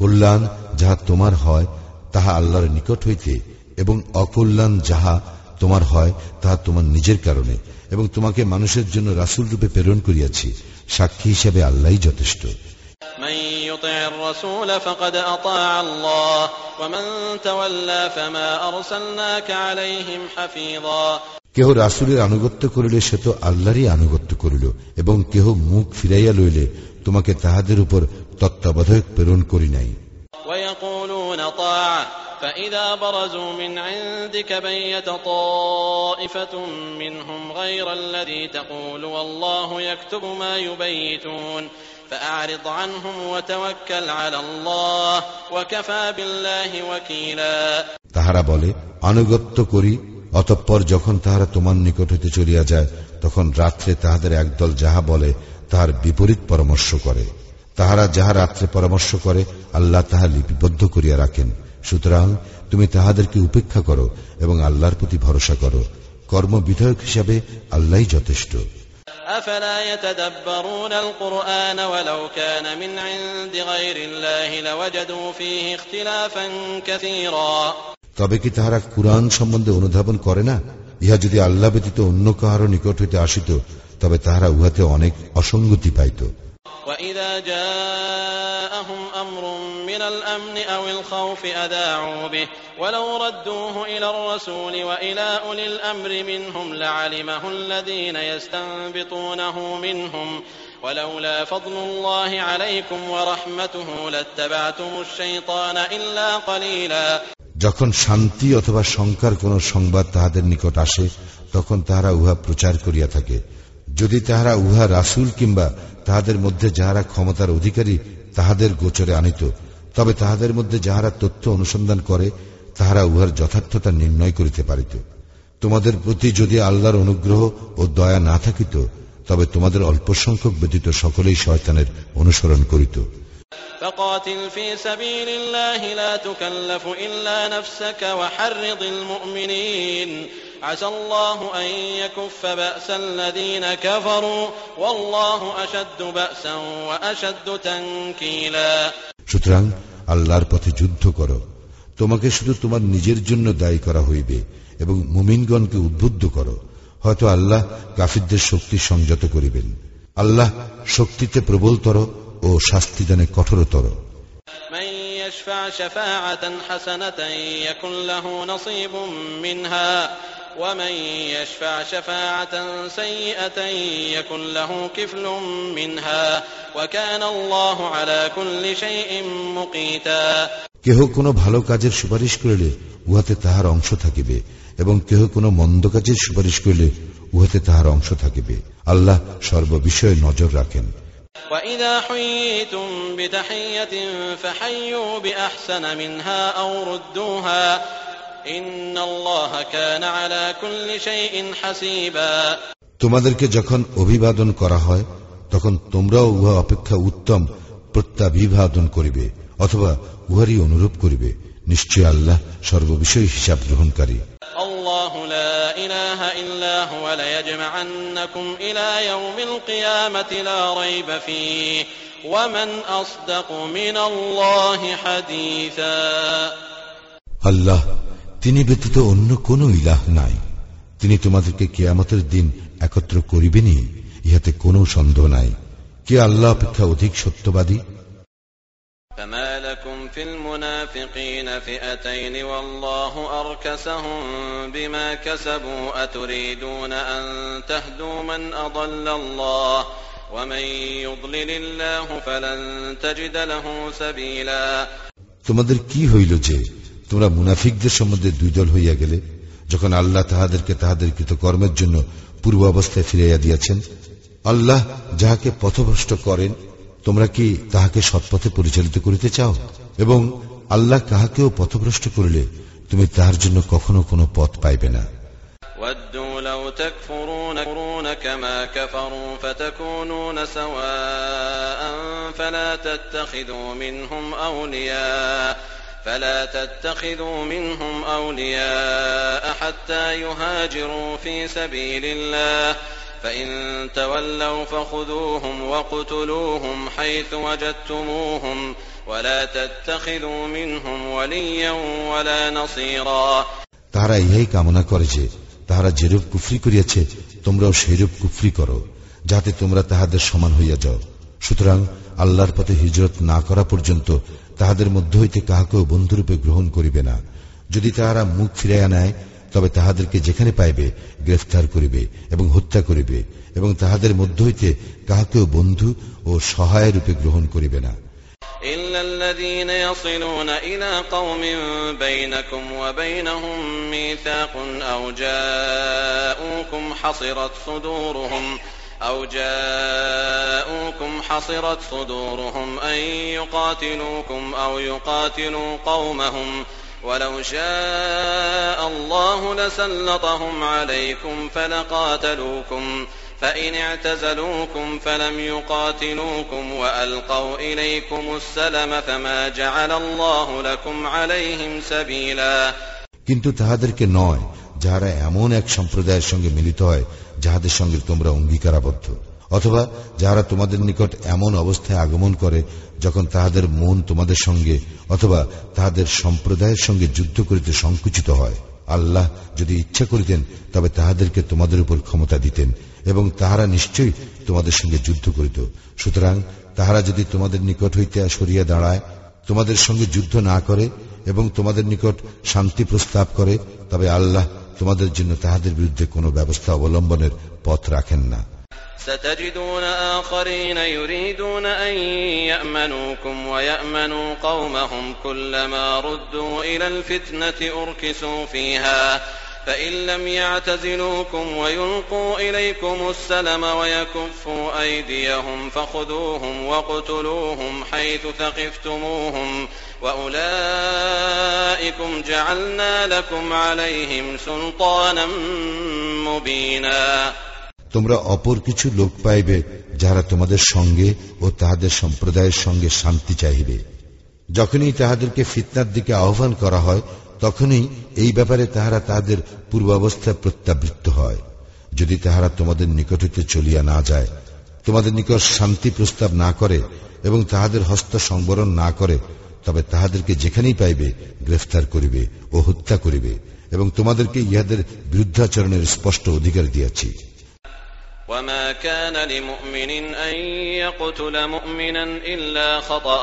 কল্যাণ যাহা তোমার হয় তাহা আল্লাহর নিকট হইতে এবং অকল্যাণ যাহা তোমার হয় তাহা তোমার নিজের কারণে এবং তোমাকে মানুষের জন্য রাসুল রূপে প্রেরণ করিয়াছি সাক্ষী হিসাবে আল্লাহ যথেষ্ট من يطع الرسول فقد أطاع الله ومن تولى فما أرسلناك عليهم حفيظا কেহ রাসুলের আনুগত্য করিলে সে তো আল্লাহরই আনুগত্য করিল এবং কেহ মুখ ফিরাইয়া লইলে তোমাকে তাহাদের উপর তত্ত্বাবধায়ক প্রেরণ করি নাই ويقولون طاعة فإذا برزوا من عندك بيت طائفة منهم غير الذي تقول والله يكتب ما يبيتون فأعرض عنهم وتوكل على الله وكفى بالله وكيلا তাহারা বলে আনুগত্য করি অতঃপর যখন তাহারা তোমার নিকট হইতে চলিয়া যায় তখন রাত্রে তাহাদের একদল যাহা বলে তাহার বিপরীত পরামর্শ করে তাহারা যাহা রাত্রে পরামর্শ করে আল্লাহ তাহা লিপিবদ্ধ করিয়া রাখেন সুতরাং তুমি তাহাদেরকে উপেক্ষা করো এবং আল্লাহর প্রতি ভরসা করো কর্মবিধায়ক হিসাবে আল্লাহ যথেষ্ট أفلا يتدبرون القرآن ولو كان من عند غير الله لوجدوا فيه اختلافا كثيرا তবে কি তাহারা কুরআন সম্বন্ধে অনুধাবন করে না ইহা যদি আল্লাহ ব্যতীত অন্য কাহারও নিকট হইতে আসিত তবে তাহারা উহাতে অনেক অসঙ্গতি পাইত وإذا جاءهم أمر من الأمن أو الخوف أذاعوا به ولو ردوه إلى الرسول وإلى أولي الأمر منهم لعلمه الذين يستنبطونه منهم ولولا فضل الله عليكم ورحمته لاتبعتم الشيطان إلا قليلا যখন শান্তি অথবা শঙ্কার কোন সংবাদ তাহাদের নিকট আসে তখন তাহারা উহা প্রচার করিয়া থাকে যদি তাহারা উহা রাসুল কিংবা তাহাদের মধ্যে যাহারা ক্ষমতার অধিকারী তাহাদের গোচরে আনিত তবে তাহাদের মধ্যে যাহারা তথ্য অনুসন্ধান করে তাহারা উহার যথার্থতা নির্ণয় করিতে পারিত তোমাদের প্রতি যদি আল্লাহর অনুগ্রহ ও দয়া না থাকিত তবে তোমাদের অল্প সংখ্যক ব্যতীত সকলেই শয়তানের অনুসরণ করিত فقاتل في سبيل الله لا تكلف إلا نفسك وحرض المؤمنين عسى الله أن يكف بأس الذين كفروا والله أشد بأسا وأشد تنكيلا সুতরাং আল্লাহর পথে যুদ্ধ করো তোমাকে শুধু তোমার নিজের জন্য দায়ী করা হইবে এবং মুমিনগণকে উদ্বুদ্ধ করো হয়তো আল্লাহ কাফিরদের শক্তি সংযত করিবেন আল্লাহ শক্তিতে প্রবলতর ও শাস্তিদানে কঠোরতর من يشفع شفاعة حسنة يكن له نصيب منها ومن يشفع شفاعة سيئة يكن له كفل منها وكان الله على كل شيء مقيتا কেহ কোনো ভালো কাজের সুপারিশ করিলে উহাতে তাহার অংশ থাকিবে এবং কেহ কোনো মন্দ কাজের সুপারিশ করিলে উহাতে তাহার অংশ থাকিবে আল্লাহ সর্ববিষয়ে নজর রাখেন وإذا حييتم بتحية فحيوا بأحسن منها أو ردوها তোমাদেরকে যখন অভিবাদন করা হয় তখন তোমরাও উহা অপেক্ষা উত্তম প্রত্যাভিবাদন করিবে অথবা উহারই অনুরূপ করিবে। নিশ্চয় আল্লাহ সর্ববিষয়ে হিসাব গ্রহণকারী। আল্লাহ তিনি ব্যতীত অন্য কোন ইলাহ নাই তিনি তোমাদেরকে কেয়ামতের দিন একত্র করিবেনই ইহাতে কোনো সন্দেহ নাই কে আল্লাহ অপেক্ষা অধিক সত্যবাদী فما لكم في المنافقين فئتين والله أركسهم بما كسبوا أتريدون أن تهدوا من أضل الله ومن يضلل الله فلن تجد له سبيلا তোমাদের কি হইল যে তোমরা মুনাফিকদের সম্বন্ধে দুই দল হইয়া গেলে যখন আল্লাহ তাহাদেরকে তাহাদের কৃত কর্মের জন্য পূর্ব অবস্থায় ফিরাইয়া দিয়াছেন আল্লাহ যাহাকে পথভ্রষ্ট করেন তোমরা কি তাহাকে সৎপথে পরিচালিত করিতে চাও এবং আল্লাহ কাহাকেও পথভ্রষ্ট করিলে তুমি তাহার জন্য কখনো কোনো পথ পাইবে না ودوا لو تكفرون كما كفروا فتكونون سواء فلا تتخذوا منهم أولياء فلا تتخذوا منهم أولياء حتى يهاجروا في سبيل الله فإن تولوا فخذوهم وقتلوهم حيث وجدتموهم ولا تتخذوا منهم وليا ولا نصيرا তাহারা ইহাই কামনা করে যে তাহারা যেরূপ কুফরি করিয়াছে তোমরাও সেইরূপ কুফরি করো যাতে তোমরা তাহাদের সমান হইয়া যাও সুতরাং আল্লাহর পথে হিজরত না করা পর্যন্ত তাহাদের মধ্য হইতে কাহাকেও বন্ধুরূপে গ্রহণ করিবে না যদি তাহারা মুখ ফিরাইয়া নেয় তবে তাহাদেরকে যেখানে পাইবে গ্রেফতার করিবে এবং হত্যা করিবে এবং তাহাদের মধ্য হইতে কাহাকেও বন্ধু ও সহায় রূপে গ্রহণ করিবে না إلا الذين يصلون إلى قوم بينكم وبينهم ميثاق أو جاءوكم حصرت صدورهم أو جاءوكم حصرت صدورهم أن يقاتلوكم أو يقاتلوا قومهم ولو شاء الله لسلطهم عليكم فلقاتلوكم فإن اعتزلوكم فلم يقاتلوكم وألقوا إليكم السلم فما جعل الله لكم عليهم سبيلا কিন্তু তাহাদেরকে নয় যাহারা এমন এক সম্প্রদায়ের সঙ্গে মিলিত হয়, যাহাদের সঙ্গে তোমরা অঙ্গীকারাবদ্ধ। অথবা যাহারা তোমাদের নিকট এমন অবস্থায় আগমন করে, যখন তাহাদের মন তোমাদের সঙ্গে, অথবা তাহাদের সম্প্রদায়ের সঙ্গে যুদ্ধ করিতে সংকুচিত হয়। আল্লাহ যদি ইচ্ছা করিতেন, তবে তাহাদেরকে তোমাদের উপর ক্ষমতা দিতেন, এবং তাহারা নিশ্চয়ই তোমাদের সঙ্গে যুদ্ধ করিত। সুতরাং তাহারা যদি তোমাদের নিকট হইতে সরিয়া দাঁড়ায়, তোমাদের সঙ্গে যুদ্ধ না করে, এবং তোমাদের নিকট শান্তি প্রস্তাব করে, তবে আল্লাহ তোমাদের জন্য তাহাদের বিরুদ্ধে কোনো ব্যবস্থা অবলম্বনের পথ রাখেন না ستجدون آخرين يريدون أن يأمنوكم ويأمنوا قومهم كلما ردوا إلى الفتنة أركسوا فيها فإن لم يعتزلوكم ويلقوا إليكم السلم ويكفوا أيديهم فخذوهم وقتلوهم حيث ثقفتموهم وأولئكم جعلنا لكم عليهم سلطانا مبينا তোমরা অপর কিছু লোক পাইবে যাহারা তোমাদের সঙ্গে ও তাহাদের সম্প্রদায়ের সঙ্গে শান্তি চাহিবে যখনই তাহাদেরকে ফিতনার দিকে আহ্বান করা হয় তখনই এই ব্যাপারে তাহারা তাহাদের পূর্বাবস্থায় প্রত্যাবৃত্ত হয় যদি তাহারা তোমাদের নিকট হইতে চলিয়া না যায় তোমাদের নিকট শান্তি প্রস্তাব না করে এবং তাহাদের হস্ত সংবরণ না করে তবে তাহাদেরকে যেখানেই পাইবে গ্রেফতার করিবে ও হত্যা করিবে এবং তোমাদেরকে ইহাদের বিরুদ্ধাচরণের স্পষ্ট অধিকার দিয়াছি وما كان لمؤمن أن يقتل مؤمنا إلا خطأ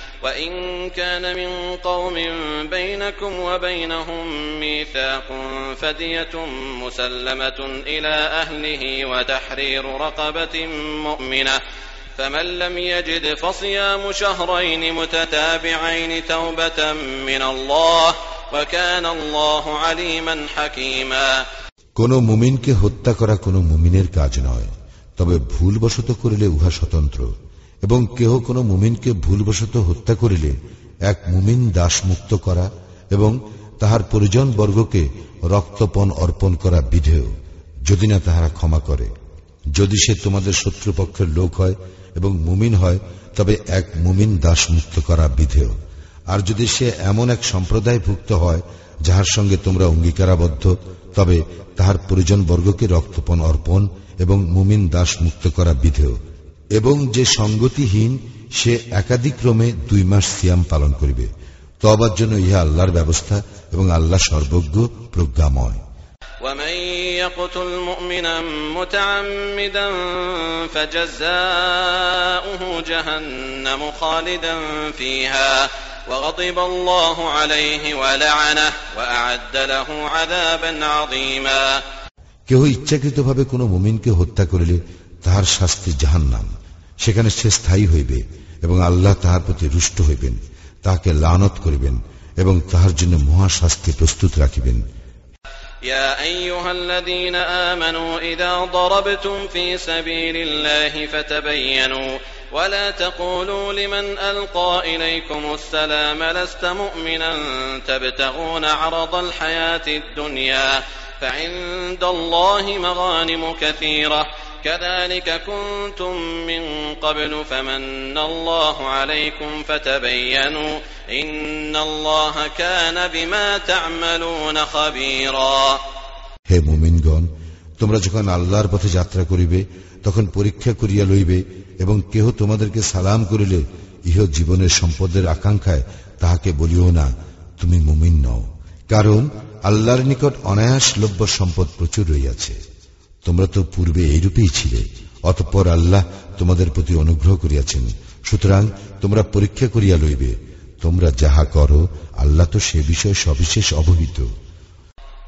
وإن كان من قوم بينكم وبينهم ميثاق فدية مسلمة إلى أهله وتحرير رقبة مؤمنة فمن لم يجد فصيام شهرين متتابعين توبة من الله وكان الله عليما حكيما কোন মুমিনকে হত্যা করা কোন মুমিনের কাজ নয় তবে ভুলবশত করিলে উহা স্বতন্ত্র এবং কেহ কোন মুমিনকে ভুলবশত হত্যা করিলে এক মুমিন দাস মুক্ত করা এবং তাহার পরিজন বর্গকে রক্তপণ অর্পণ করা বিধেয়, যদি না তাহারা ক্ষমা করে। যদি সে তোমাদের শত্রুপক্ষের লোক হয় এবং মুমিন হয়, তবে এক মুমিন দাস মুক্ত করা বিধেয়। আর যদি সে এমন এক সম্প্রদায় ভুক্ত হয়, যাহার সঙ্গে তোমরা অঙ্গীকারাবদ্ধ, তবে তাহার পরিজন বর্গকে রক্তপণ অর্পণ এবং মুমিন দাস মুক্ত করা বিধেয়। এবং যে সঙ্গতিহীন সে একাধিক্রমে দুই মাস সিয়াম পালন করিবে তবার জন্য ইহা আল্লাহর ব্যবস্থা এবং আল্লাহ সর্বজ্ঞ প্রজ্ঞাময় ومن يقتل مؤمنا متعمدا فجزاؤه جهنم خالدا فيها وغضب الله عليه ولعنه وأعد له عذابا عظيما কেহ ইচ্ছাকৃতভাবে কোন মুমিনকে হত্যা করিলে তাহার শাস্তি জাহান্নাম সেখানে সে স্থায়ী হইবে এবং আল্লাহ তাহার প্রতি রুষ্ট হইবেন তাহাকে লানত করিবেন এবং তাহার জন্য মহাশাস্তি প্রস্তুত রাখিবেন يا أيها الذين آمنوا إذا ضربتم في سبيل الله فتبينوا ولا تقولوا لمن ألقى إليكم السلام لست مؤمنا تبتغون عرض الحياة الدنيا فعند الله مغانم كثيرة كذلك كنتم من قبل فمن الله عليكم فتبينوا إن الله كان بما تعملون خبيرا হে মুমিনগণ তোমরা যখন আল্লাহর পথে যাত্রা করিবে তখন পরীক্ষা করিয়া লইবে এবং কেহ তোমাদেরকে সালাম করিলে ইহ জীবনের সম্পদের আকাঙ্ক্ষায় তাহাকে বলিও না তুমি মুমিন নও কারণ আল্লাহর নিকট অনায়াস লভ্য সম্পদ প্রচুর রইয়াছে। তোমরা তো পূর্বে এইরূপেই ছিলে, অতঃপর আল্লাহ তোমাদের প্রতি অনুগ্রহ করিয়াছেন। সুতরাং তোমরা পরীক্ষা করিয়া লইবে। তোমরা যাহা করো, আল্লাহ তো সে বিষয়ে সবিশেষ অবহিত।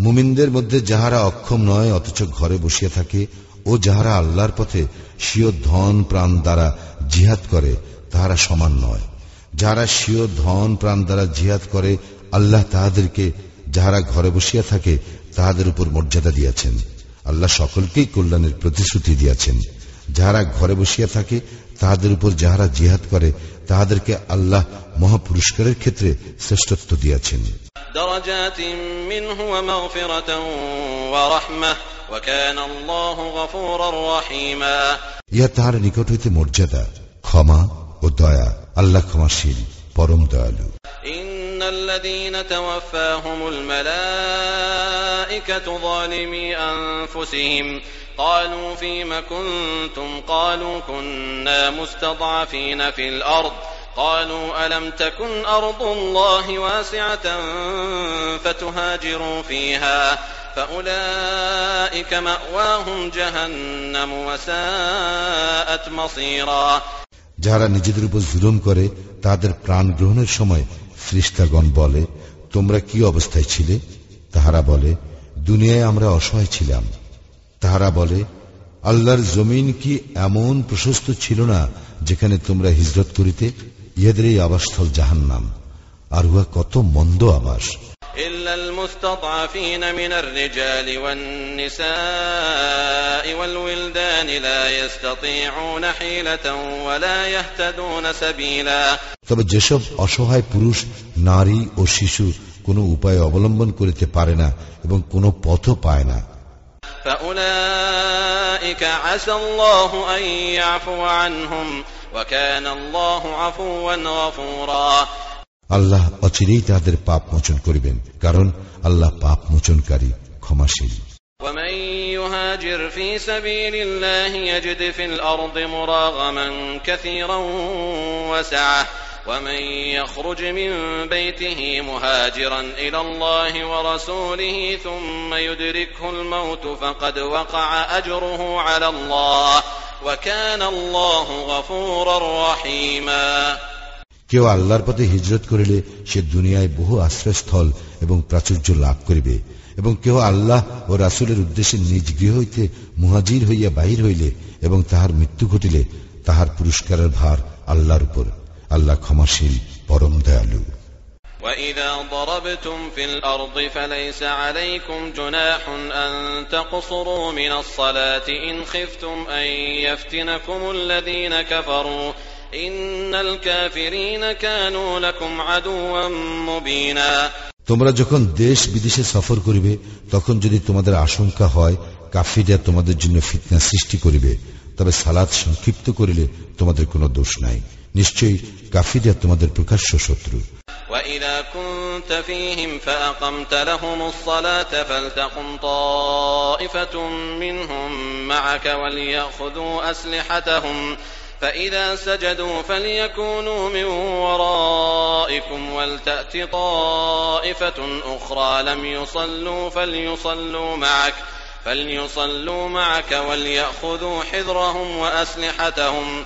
মুমিনদের মধ্যে যাহারা অক্ষম নয়, অথচ ঘরে বসিয়া থাকে, ও যাহারা আল্লাহর পথে স্বীয় ধন প্রাণ দ্বারা জিহাদ করে, তাহারা সমান নয়। যাহারা স্বীয় ধন প্রাণ দ্বারা জিহাদ করে, আল্লাহ তাহাদেরকে, যাহারা ঘরে বসিয়া থাকে, তাহাদের উপর মর্যাদা দিয়াছেন। আল্লাহ সকলকেই কল্যাণের প্রতিশ্রুতি দিয়াছেন। যাহারা ঘরে বসিয়া থাকে তাহাদের উপর যাহারা জিহাদ করে তাহাদেরকে আল্লাহ মহাপুরস্কারের ক্ষেত্রে শ্রেষ্ঠত্ব দিয়াছেন درجات منه ومغفرة ورحمة وكان الله غفورا رحيما ইহা তাহার নিকট হইতে মর্যাদা ক্ষমা ও দয়া আল্লাহ ক্ষমাশীল পরম দয়ালু إن الذين توفاهم الملائكة ظالمي أنفسهم قالوا فيم كنتم قالوا كنا مستضعفين في الأرض قالوا ألم تكن أرض الله واسعة فتهاجروا فيها فأولئك مأواهم جهنم وساءت مصيرا যাহারা নিজেদের উপর জুলুম করে তাদের প্রাণ গ্রহণের সময় ফ্রিস্তাগণ বলে তোমরা কি অবস্থায় ছিলে তাহারা বলে দুনিয়ায় আমরা অসহায় ছিলাম তাহারা বলে আল্লাহর জমিন কি এমন প্রশস্ত ছিল না যেখানে তোমরা হিজরত করিতে ইহাদের এই আবাসস্থল জাহান্নাম আর উহা কত মন্দ আবাস إلا المستضعفين من الرجال والنساء والولدان لا يستطيعون حيلة ولا يهتدون سبيلا তবে যেসব অসহায় পুরুষ নারী ও শিশু কোনো উপায় অবলম্বন করিতে পারে না এবং কোনো পথও পায় না فأولئك عسى الله أن يعفو عنهم وكان الله عفوا غفورا আল্লাহ অচিরেই তাহাদের পাপ মোচন করিবেন কারণ আল্লাহ পাপ মোচনকারী ক্ষমাশীল ومن يهاجر في سبيل الله يجد في الأرض مراغما كثيرا وسعة ومن يخرج من بيته مهاجرا إلى الله ورسوله ثم يدركه الموت فقد وقع أجره على الله وكان الله غفورا رحيما কেউ আল্লাহর পথে হিজরত করিলে সে দুনিয়ায় বহু আশ্রয়স্থল এবং প্রাচুর্য লাভ করিবে এবং কেহ আল্লাহ ও রাসুলের উদ্দেশ্যে নিজ গৃহ হইতে মুহাজির হইয়া বাহির হইলে এবং তাহার মৃত্যু ঘটিলে তাহার পুরস্কারের ভার আল্লাহর উপর আল্লাহ ক্ষমাশীল পরম দয়ালু وإذا ضربتم في الأرض فليس عليكم جناح أن تقصروا من الصلاة إن خفتم أن يفتنكم الذين كفروا إن الكافرين كانوا لكم عدوا مبينا তোমরা যখন দেশ বিদেশে সফর করিবে তখন যদি তোমাদের আশঙ্কা হয় কাফিরা তোমাদের জন্য ফিতনা সৃষ্টি করিবে তবে সালাদ সংক্ষিপ্ত করিলে তোমাদের কোনো দোষ নাই নিশ্চয়ই কাফিরা তোমাদের প্রকাশ্য শত্রু وإذا كنت فيهم فأقمت لهم الصلاة فلتقم طائفة منهم معك وليأخذوا أسلحتهم فإذا سجدوا فليكونوا من ورائكم ولتأت طائفة أخرى لم يصلوا فليصلوا معك فليصلوا معك وليأخذوا حذرهم وأسلحتهم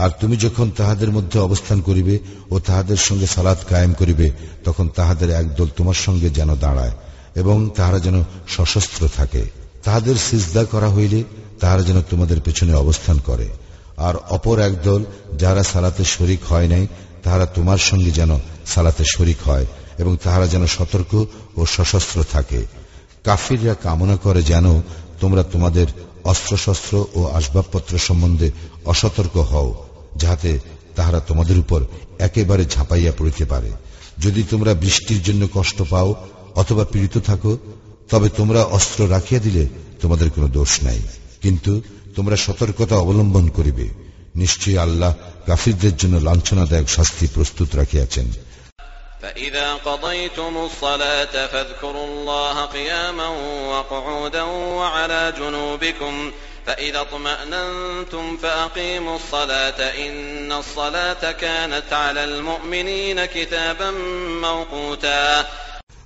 আর তুমি যখন তাহাদের মধ্যে অবস্থান করিবে ও তাহাদের সঙ্গে সালাদ কায়েম করিবে, তখন তাহাদের একদল তোমার সঙ্গে যেন দাঁড়ায় এবং তাহারা যেন সশস্ত্র থাকে। তাহাদের সিজদা করা হইলে তাহারা যেন তোমাদের পেছনে অবস্থান করে। আর অপর একদল যারা সালাতে শরিক হয় নাই, তাহারা তোমার সঙ্গে যেন সালাতে শরিক হয় এবং তাহারা যেন সতর্ক ও সশস্ত্র থাকে। কাফিররা কামনা করে যেন তোমরা তোমাদের অস্ত্রশস্ত্র ও আসবাবপত্র সম্বন্ধে অসতর্ক হও। যাহাতে তাহারা তোমাদের উপর একেবারে ঝাঁপাইয়া পড়িতে পারে যদি তোমরা বৃষ্টির জন্য কষ্ট পাও অথবা পীড়িত থাকো তবে তোমরা অস্ত্র রাখিয়া দিলে তোমাদের কোনো দোষ নাই কিন্তু তোমরা সতর্কতা অবলম্বন করিবে নিশ্চয়ই আল্লাহ কাফিরদের জন্য লাঞ্ছনাদায়ক শাস্তি প্রস্তুত রাখিয়াছেন فإذا قضيتم الصلاة فاذكروا الله قياما وقعودا وعلى جنوبكم فإذا اطمأننتم فأقيموا الصلاة إن الصلاة كانت على المؤمنين كتابا موقوتا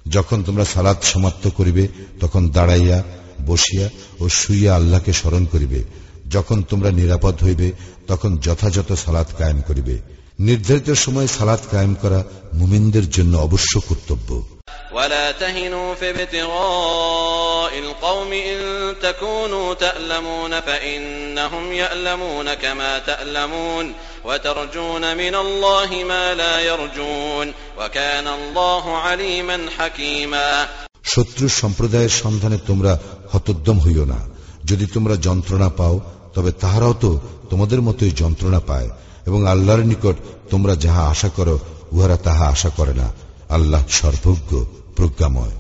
যখন তোমরা সালাদ সমাপ্ত করিবে তখন দাঁড়াইয়া বসিয়া ও শুইয়া আল্লাহকে স্মরণ করিবে যখন তোমরা নিরাপদ হইবে তখন যথাযথ সালাদ কায়েম করিবে নির্ধারিত সময় সালাদ কায়েম করা মুমিনদের জন্য অবশ্য কর্তব্য ولا تهنوا في ابتغاء القوم إن تكونوا تألمون فإنهم يألمون كما تألمون وترجون من الله ما لا يرجون وكان الله عليما حكيما শত্রু সম্প্রদায়ের সন্ধানে তোমরা হতোদ্যম হইও না যদি তোমরা যন্ত্রণা পাও তবে তাহারাও তো তোমাদের মতোই যন্ত্রণা পায় এবং আল্লাহর নিকট তোমরা যাহা আশা করো উহারা তাহা আশা করে না আল্লাহ সর্বজ্ঞ প্রজ্ঞাময়।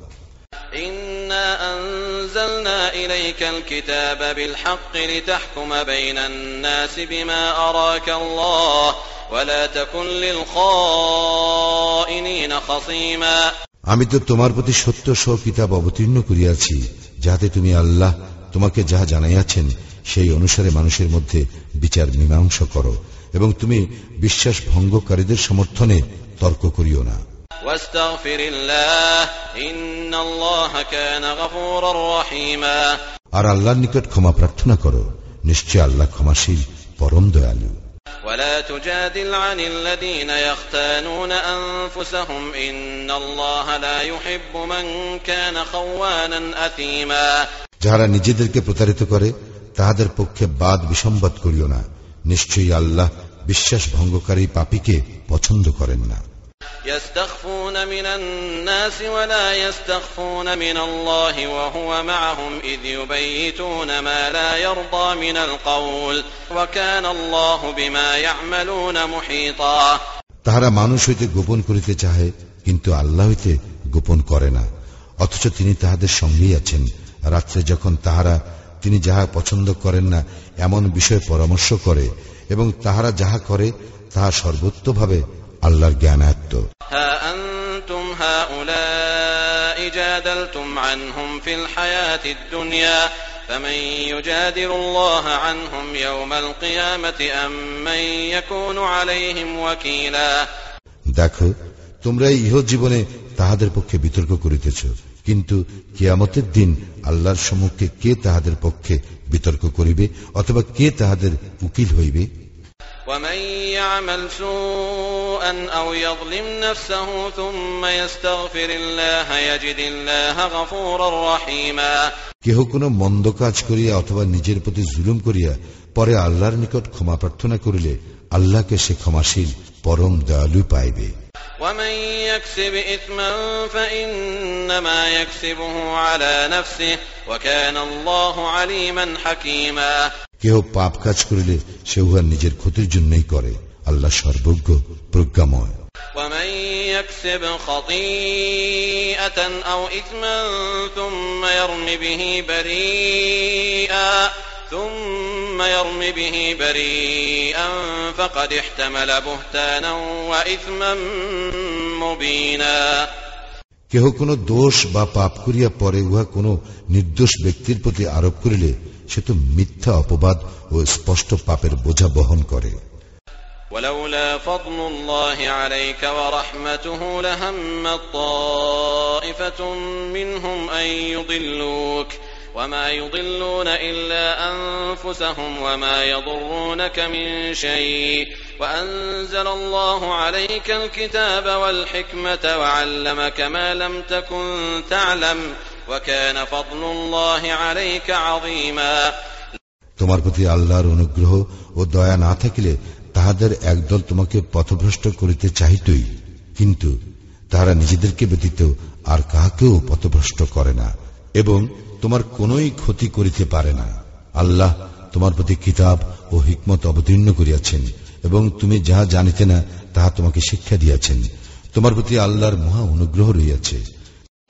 আমি তো তোমার প্রতি সত্য সহ কিতাব অবতীর্ণ করিয়াছি যাহাতে তুমি আল্লাহ তোমাকে যাহা জানাইয়াছেন সেই অনুসারে মানুষের মধ্যে বিচার মীমাংসা করো এবং তুমি বিশ্বাস ভঙ্গকারীদের সমর্থনে তর্ক করিও না। واستغفر الله إن الله كان غفورا رحيما আর আল্লাহর নিকট ক্ষমা প্রার্থনা করো নিশ্চয় আল্লাহ ক্ষমাশীল পরম দয়ালু ولا تجادل عن الذين يختانون أنفسهم إن الله لا يحب من كان خوانا أثيما যাহারা নিজেদেরকে প্রতারিত করে তাহাদের পক্ষে বাদ বিসম্বাদ করিও না নিশ্চয়ই আল্লাহ বিশ্বাস ভঙ্গকারী পাপীকে পছন্দ করেন না يستخفون من الناس ولا يستخفون من الله وهو معهم إذ يبيتون ما لا يرضى من القول وكان الله بما يعملون محيطا তাহারা মানুষ হইতে গোপন করিতে চাহে কিন্তু আল্লাহ হইতে গোপন করে না অথচ তিনি তাহাদের সঙ্গেই আছেন রাত্রে যখন তাহারা তিনি যাহা পছন্দ করেন না এমন বিষয়ে পরামর্শ করে এবং তাহারা যাহা করে তাহা সর্বোত্তভাবে আল্লাহর জ্ঞানায়ত্ত ها أنتم هؤلاء جادلتم عنهم في الحياة الدنيا فمن يجادل الله عنهم يوم القيامة أم من يكون عليهم وكيلا দেখো তোমরা ইহ জীবনে তাহাদের পক্ষে বিতর্ক করিতেছ কিন্তু কিয়ামতের দিন আল্লাহর সম্মুখে কে তাহাদের পক্ষে বিতর্ক করিবে অথবা কে তাহাদের উকিল হইবে ومن يعمل سوءا أو يظلم نفسه ثم يستغفر الله يجد الله غفورا رحيما কেহ কোনো মন্দ কাজ করিয়া অথবা নিজের প্রতি জুলুম করিয়া পরে আল্লাহর নিকট ক্ষমা প্রার্থনা করিলে আল্লাহকে সে ক্ষমাশীল পরম দয়ালু পাইবে ومن يكسب إثما فإنما يكسبه على نفسه وكان الله عليما حكيما কেহ পাপ কাজ করিলে সে উহা নিজের ক্ষতির জন্যই করে আল্লাহ সর্বজ্ঞ প্রজ্ঞাময় ومن يكسب خطيئة أو إثما ثم يرم به بريئا ثم يرم به بريئا فقد احتمل بهتانا وإثما مبينا কেহ কোনো দোষ বা পাপ করিয়া পরে উহা কোনো নির্দোষ ব্যক্তির প্রতি আরোপ করিলে সে তো মিথ্যা অপবাদ ও স্পষ্ট পাপের বোঝা বহন করে ولولا فضل الله عليك ورحمته لهمت طائفة منهم أن يضلوك وما يضلون إلا أنفسهم وما يضرونك من شيء وأنزل الله عليك الكتاب والحكمة وعلمك ما لم تكن تعلم وكان فضل الله عليك عظيما তোমার প্রতি আল্লাহর অনুগ্রহ ও দয়া না থাকিলে তাহাদের একদল তোমাকে পথভ্রষ্ট করিতে চাহিতই কিন্তু তাহারা নিজেদেরকে ব্যতীত আর কাহাকেও পথভ্রষ্ট করে না এবং তোমার কোনই ক্ষতি করিতে পারে না আল্লাহ তোমার প্রতি কিতাব ও হিকমত অবতীর্ণ করিয়াছেন এবং তুমি যাহা জানিতে না তাহা তোমাকে শিক্ষা দিয়াছেন তোমার প্রতি আল্লাহর মহা অনুগ্রহ রইয়াছে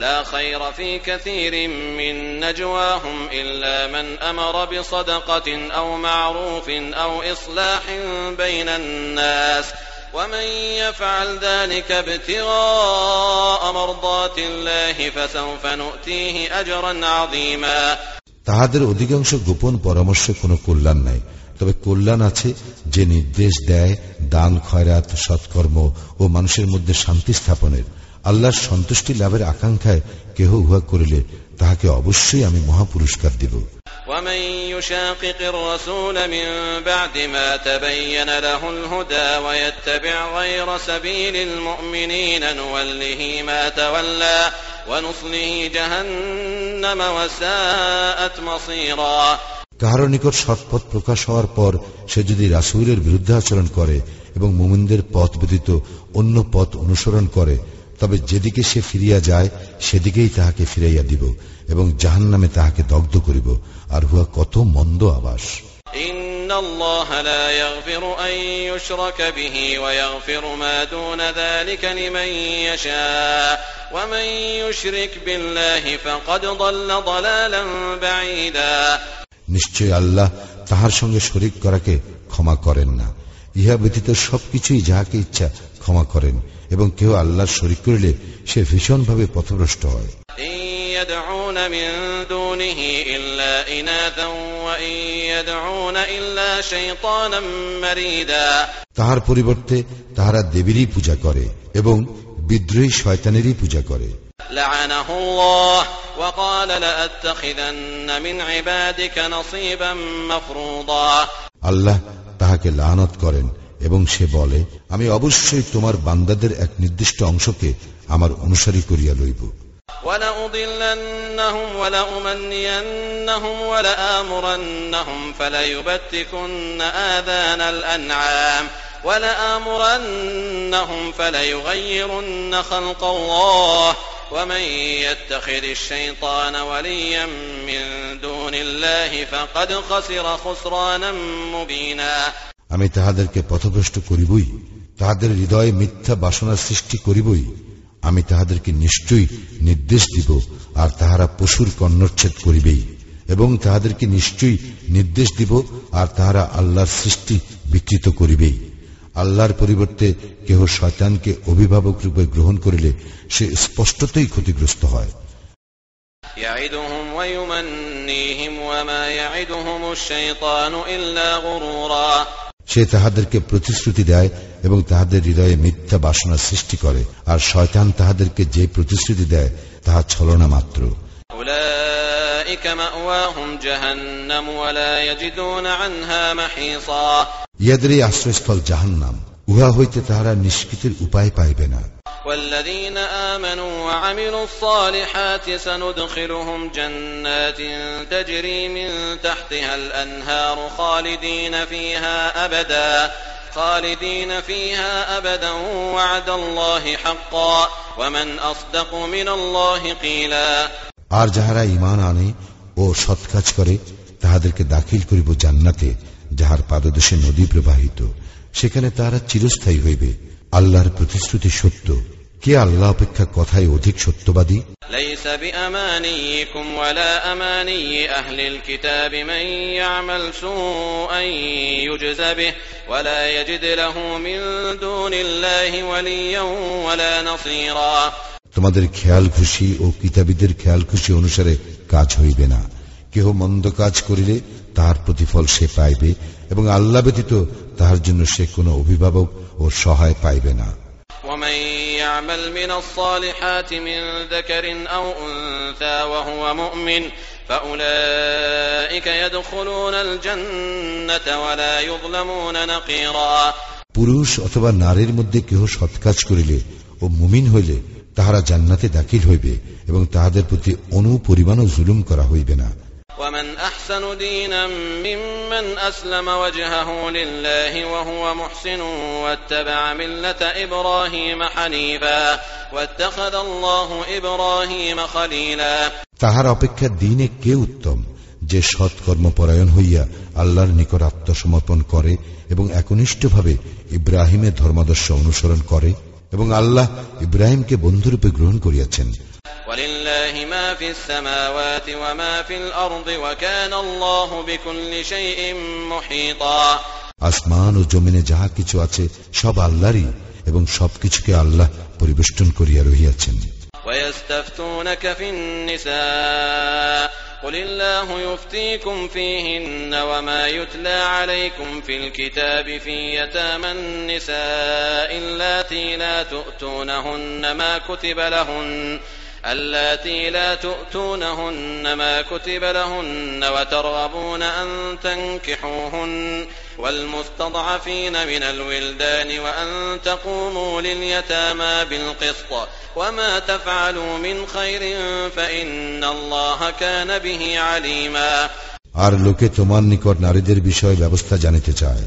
لا خير في كثير من نجواهم إلا من أمر بصدقة أو معروف أو إصلاح بين الناس ومن يفعل ذلك ابتغاء مرضات الله فسوف نؤتيه أجرا عظيما তাহাদের অধিকাংশ গোপন পরামর্শে কোনো কল্যাণ নাই তবে কল্যাণ আছে যে নির্দেশ দেয় দান খয়রাত সৎকর্ম ও মানুষের মধ্যে শান্তি স্থাপনের আল্লাহর সন্তুষ্টি লাভের আকাঙ্ক্ষায় কেহ উহা করিলে তাহাকে অবশ্যই আমি মহাপুরস্কার দিব। কাহার নিকট সৎপথ প্রকাশ হওয়ার পর সে যদি রাসুলের বিরুদ্ধে আচরণ করে এবং মুমিনদের পথ ব্যতীত অন্য পথ অনুসরণ করে তবে যেদিকে সে ফিরিয়া যায় সেদিকেই তাহাকে ফিরাইয়া দিব এবং জাহান নামে তাহাকে দগ্ধ করিব। আর হুয়া কত মন্দ আবাস। নিশ্চয় আল্লাহ তাহার সঙ্গে শরিক করাকে ক্ষমা করেন না। ইহা ব্যতীত সবকিছুই যাহাকে ইচ্ছা ক্ষমা করেন। এবং কেউ আল্লাহর শরিক করিলে সে ভীষণভাবে পথভ্রষ্ট হয়। তাহার পরিবর্তে তাহারা দেবীরই পূজা করে এবং বিদ্রোহী শয়তানেরই পূজা করে। আল্লাহ তাহাকে লানত করেন এবং সে বলে আমি অবশ্যই তোমার বান্দাদের এক নির্দিষ্ট অংশকে আমার অনুসারী করিয়া লইব ولأضلنهم ولأمنينهم ولآمرنهم فليبتكن آذان الأنعام ولآمرنهم فليغيرن خلق الله ومن يتخذ الشيطان وليا من دون الله فقد خسر خسرانا مبينا আমি তাহাদেরকে পথভ্রষ্ট করিবই তাহাদের হৃদয়ে মিথ্যা বাসনার সৃষ্টি করিবই আমি তাহাদেরকে নিশ্চয়ই নির্দেশ দিব আর তাহারা পশুর কর্ণচ্ছেদ করিবেই এবং তাহাদেরকে নিশ্চয়ই নির্দেশ দিব আর তাহারা আল্লাহর সৃষ্টি বিকৃত করিবেই আল্লাহর পরিবর্তে কেহ শয়তানকে অভিভাবক রূপে গ্রহণ করিলে সে স্পষ্টতই ক্ষতিগ্রস্ত হয় يعدهم সে তাহাদেরকে প্রতিশ্রুতি দেয় এবং তাহাদের হৃদয়ে মিথ্যা বাসনা সৃষ্টি করে আর শয়তান তাহাদেরকে যে প্রতিশ্রুতি দেয় তাহা ছলনা মাত্র। ইয়াদের এই আশ্রয়স্থল জাহান্নাম। উহা হইতে তাহারা নিষ্কৃতির উপায় পাইবে না والذين آمنوا وعملوا الصالحات سندخلهم جنات تجري من تحتها الأنهار خالدين فيها أبدا خالدين فيها أبدا وعد الله حقا ومن أصدق من الله قيلا আর যাহারা ইমান আনে ও সৎ কাজ করে তাহাদেরকে দাখিল করিব জান্নাতে যাহার পাদদেশে নদী প্রবাহিত সেখানে তাহারা চিরস্থায়ী হইবে আল্লাহর প্রতিশ্রুতি সত্য কে আল্লাহ অপেক্ষা কথায় অধিক সত্যবাদী ليس بأمانيكم ولا أماني أهل الكتاب من يعمل سوءا يجز به ولا يجد له من دون الله وليا ولا نصيرا তোমাদের খেয়াল খুশি ও কিতাবীদের খেয়াল খুশি অনুসারে কাজ হইবে না কেহ মন্দ কাজ করিলে তাহার প্রতিফল সে পাইবে এবং আল্লাহ ব্যতীত তাহার জন্য সে কোনো অভিভাবক ও সহায় পাইবে না ومن يعمل من الصالحات من ذكر أو أنثى وهو مؤمن فأولئك يدخلون الجنة ولا يظلمون نقيرا পুরুষ অথবা নারীর মধ্যে কেহ সৎকাজ করিলে ও মুমিন হইলে তাহারা জান্নাতে দাখিল হইবে এবং তাহাদের প্রতি অনু পরিমাণও জুলুম করা হইবে না ومن أحسن دينا ممن أسلم وجهه لله وهو محسن واتبع ملة إبراهيم حنيفا واتخذ الله إبراهيم خليلا তাহার অপেক্ষা দিনে কে উত্তম যে সৎকর্মপরায়ণ হইয়া আল্লাহর নিকট আত্মসমর্পণ করে এবং একনিষ্ঠভাবে ইব্রাহিমের ধর্মাদর্শ অনুসরণ করে এবং আল্লাহ ইব্রাহিমকে বন্ধুরূপে গ্রহণ করিয়াছেন ولله ما في السماوات وما في الأرض وكان الله بكل شيء محيطا আসমান ও জমিনে যাহা কিছু আছে সব আল্লাহরই এবং সবকিছুকে আল্লাহ পরিবেষ্টন করিয়া রহিয়াছেন ويستفتونك في النساء قل الله يفتيكم فيهن وما يتلى عليكم في الكتاب في يتامى النساء اللاتي لا تؤتونهن ما كتب لهن اللاتي لا تؤتونهن ما كتب لهن وترغبون أن تنكحوهن والمستضعفين من الولدان وأن تقوموا لليتامى بالقسط وما تفعلوا من خير فإن الله كان به عليما আর লোকে তোমার নিকট নারীদের বিষয়ে ব্যবস্থা জানিতে চায়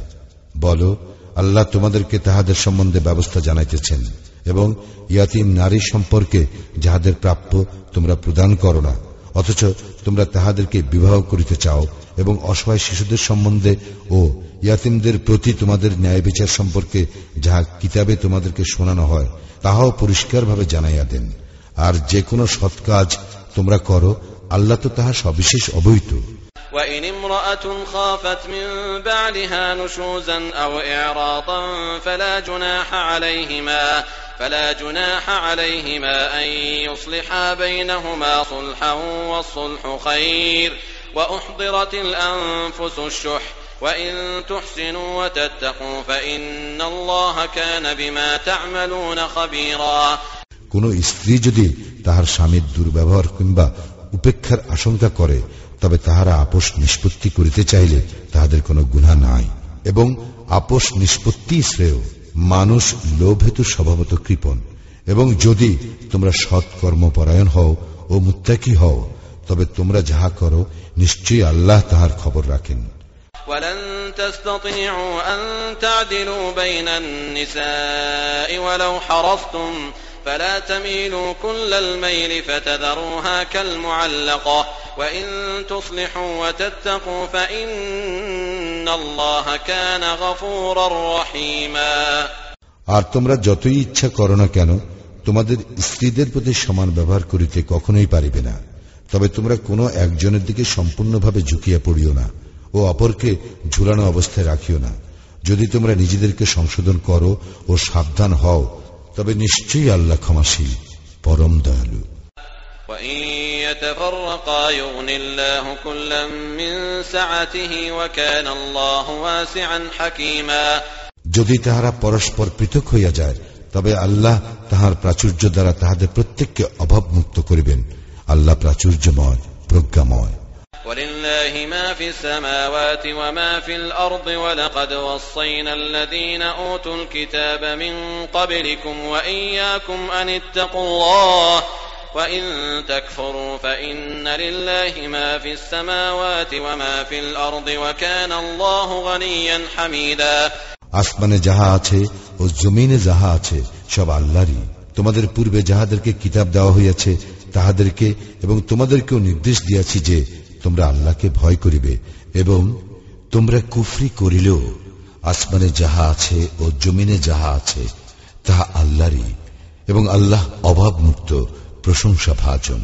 বলো আল্লাহ তোমাদেরকে তাহাদের সম্বন্ধে ব্যবস্থা জানাইতেছেন এবং ইয়াতিম নারী সম্পর্কে যাহাদের প্রাপ্য তোমরা প্রদান করো না। অথচ তোমরা তাহাদেরকে বিবাহ করিতে চাও এবং অসহায় শিশুদের সম্বন্ধে ও ইয়াতিমদের প্রতি তোমাদের ন্যায় বিচার সম্পর্কে যাহা কিতাবে তোমাদেরকে শোনানো হয়, তাহাও পরিষ্কারভাবে জানাইয়া দেন। আর যে কোনো সৎ কাজ তোমরা করো, আল্লাহ তো তাহা সবিশেষ অবহিত। وإن امرأة خافت من بعدها نشوزا أو إعراضا فلا جناح عليهما فلا جناح عليهما أن يصلحا بينهما صلحا والصلح خير وأحضرت الأنفس الشح وإن تحسنوا وتتقوا فإن الله كان بما تعملون خبيرا কোন স্ত্রী যদি তাহার স্বামীর দুর্ব্যবহার কিংবা উপেক্ষার আশঙ্কা করে তবে তাহারা আপোষ নিষ্পত্তি করিতে চাইলে তাহাদের কোনো গুণা নাই এবং আপোষ নিষ্পত্তি শ্রেয় মানুষ লোভ হেতু স্বভাবত কৃপণ এবং যদি তোমরা সৎ কর্মপরায়ণ হও ও মুত্তাকি হও তবে তোমরা যাহা করো নিশ্চয়ই আল্লাহ তাহার খবর রাখেন ولن تستطيعوا أن تعدلوا بين النساء ولو حرصتم فلا تميلوا كل الميل فتذروها كالمعلقة وإن تصلحوا وتتقوا فإن الله كان غفورا رحيما আর তোমরা যতই ইচ্ছা করো না কেন তোমাদের স্ত্রীদের প্রতি সমান ব্যবহার করিতে কখনোই পারিবে না তবে তোমরা কোনো একজনের দিকে সম্পূর্ণভাবে ঝুঁকিয়া পড়িও না ও অপরকে ঝুলানো অবস্থায় রাখিও না যদি তোমরা নিজেদেরকে সংশোধন করো ও সাবধান হও তবে নিশ্চয়ই আল্লাহ ক্ষমাশীল পরম দয়ালু। যদি তাহারা পরস্পর পৃথক হইয়া যায় তবে আল্লাহ তাহার প্রাচুর্য দ্বারা তাহাদের প্রত্যেককে অভাবমুক্ত করিবেন। আল্লাহ প্রাচুর্যময় প্রজ্ঞাময়। ولله ما في السماوات وما في الأرض ولقد وصينا الذين أوتوا الكتاب من قبلكم وإياكم أن اتقوا الله وإن تكفروا فإن لله ما في السماوات وما في الأرض وكان الله غنيا حميدا আসমানে যাহা আছে ও জমিনে যাহা আছে সব আল্লাহরই তোমাদের পূর্বে যাহাদেরকে কিতাব দেওয়া হইয়াছে তাহাদেরকে এবং তোমাদেরকেও নির্দেশ দিয়াছি যে তোমরা আল্লাহকে ভয় করিবে এবং তোমরা কুফরি করিলেও আসমানে যাহা আছে ও জমিনে যাহা আছে তাহা আল্লাহরই এবং আল্লাহ অভাব মুক্ত প্রশংসা ভাজন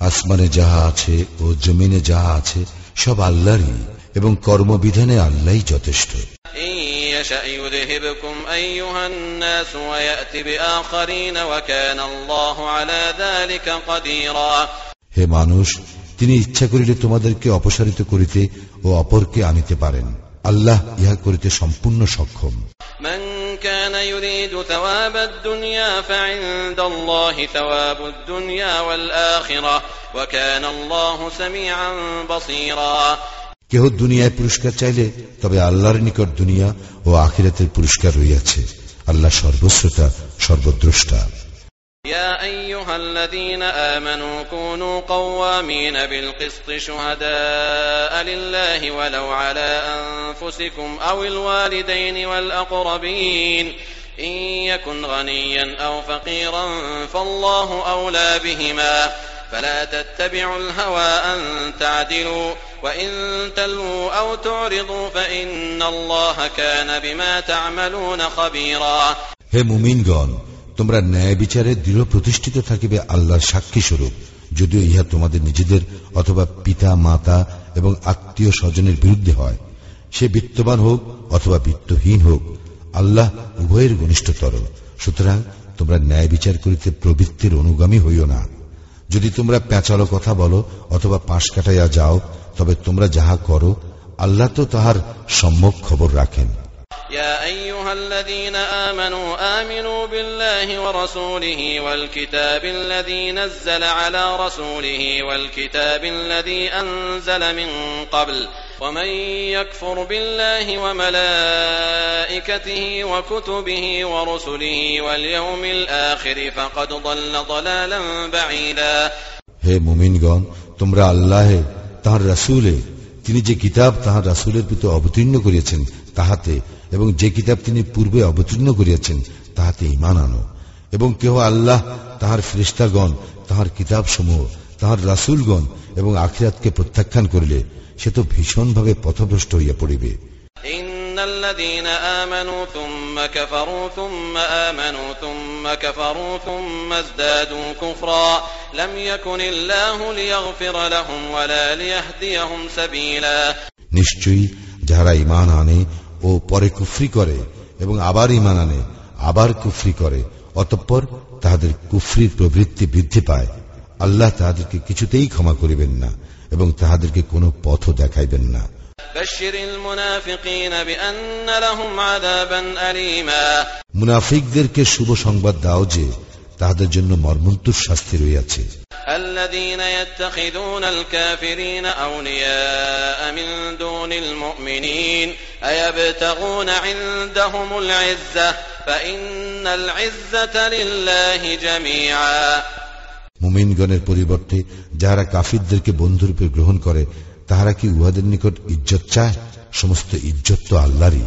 আসমানে যাহা আছে ও জমিনে যাহা আছে সব আল্লাহরই এবং কর্মবিধানে আল্লাহই যথেষ্ট إن يشأ يذهبكم أيها الناس ويأت بآخرين وكان الله على ذلك قديرا হে মানুষ তিনি ইচ্ছা করিলে তোমাদেরকে অপসারিত করিতে ও অপরকে আনিতে পারেন আল্লাহ ইহা করিতে সম্পূর্ণ সক্ষম من كان يريد ثواب الدنيا فعند الله ثواب الدنيا والآخرة وكان الله سميعا بصيرا কেহ দুনিয়ায় পুরস্কার চাইলে তবে আল্লাহর নিকট দুনিয়া ও আখিরাতের পুরস্কার রইয়াছে আল্লাহ সর্বশ্রোতা সর্বদ্রষ্টা يا أيها الذين آمنوا كونوا قوامين بالقسط شهداء لله ولو على أنفسكم أو الوالدين والأقربين إن يكن غنيا أو فقيرا فالله أولى بهما فلا تتبعوا الهوى أن تعدلوا وإن تلووا أو تعرضوا فإن الله كان بما تعملون خبيرا হে মুমিনগণ তোমরা ন্যায় বিচারে দৃঢ় প্রতিষ্ঠিত থাকিবে আল্লাহর সাক্ষী স্বরূপ যদিও ইহা তোমাদের নিজেদের অথবা পিতা মাতা এবং আত্মীয় স্বজনের বিরুদ্ধে হয় সে বিত্তবান হোক অথবা বিত্তহীন হোক আল্লাহ উভয়ের ঘনিষ্ঠতর সুতরাং তোমরা ন্যায় বিচার করিতে প্রবৃত্তির অনুগামী হইও না যদি তোমরা প্যাঁচালো কথা বলো অথবা পাশ কাটাইয়া যাও, তবে তোমরা যাহা করো, আল্লাহ তো তাহার সম্যক খবর রাখেন। يا أيها الذين آمنوا آمنوا بالله ورسوله والكتاب الذي نزل على رسوله والكتاب الذي أنزل من قبل ومن يكفر بالله وملائكته وكتبه ورسله واليوم الآخر فقد ضل ضلالا بعيدا হে মুমিনগণ তোমরা আল্লাহে তাহার রাসুলে তিনি যে কিতাব তাহার রাসুলের প্রতি অবতীর্ণ করিয়াছেন তাহাতে এবং যে কিতাব তিনি পূর্বে অবতীর্ণ করিয়াছেন তাহাতে ইমান আনো এবং কেহ আল্লাহ তাহার ফ্রিস্তাগণ তাহার কিতাব সমূহ তাহার রাসুলগণ এবং আখিরাতকে প্রত্যাখ্যান করিলে সে তো ভীষণভাবে পথভ্রষ্ট হইয়া পড়িবে إن الذين آمنوا ثم كفروا ثم آمنوا ثم كفروا ثم ازدادوا كفرا لم يكن الله ليغفر لهم ولا ليهديهم سبيلا নিশ্চয়ই যাহারা ইমান আনে ও পরে কুফরি করে এবং আবার ইমান আনে আবার কুফরি করে অতঃপর তাহাদের কুফরির প্রবৃত্তি বৃদ্ধি পায়। আল্লাহ তাহাদেরকে কিছুতেই ক্ষমা করিবেন না এবং তাহাদেরকে কোন পথ দেখাইবেন না। মুনাফিকদেরকে শুভ সংবাদ দাও যে তাহাদের জন্য মর্মন্তুর শাস্তি রইয়াছে الذين يتخذون الكافرين أولياء من دون المؤمنين أيبتغون عندهم العزة فإن العزة لله جميعا মুমিনগণের পরিবর্তে যাহারা কাফিরদেরকে বন্ধুরূপে গ্রহণ করে তাহারা কি উহাদের নিকট ইজ্জত চায় সমস্ত ইজ্জত তো আল্লাহরই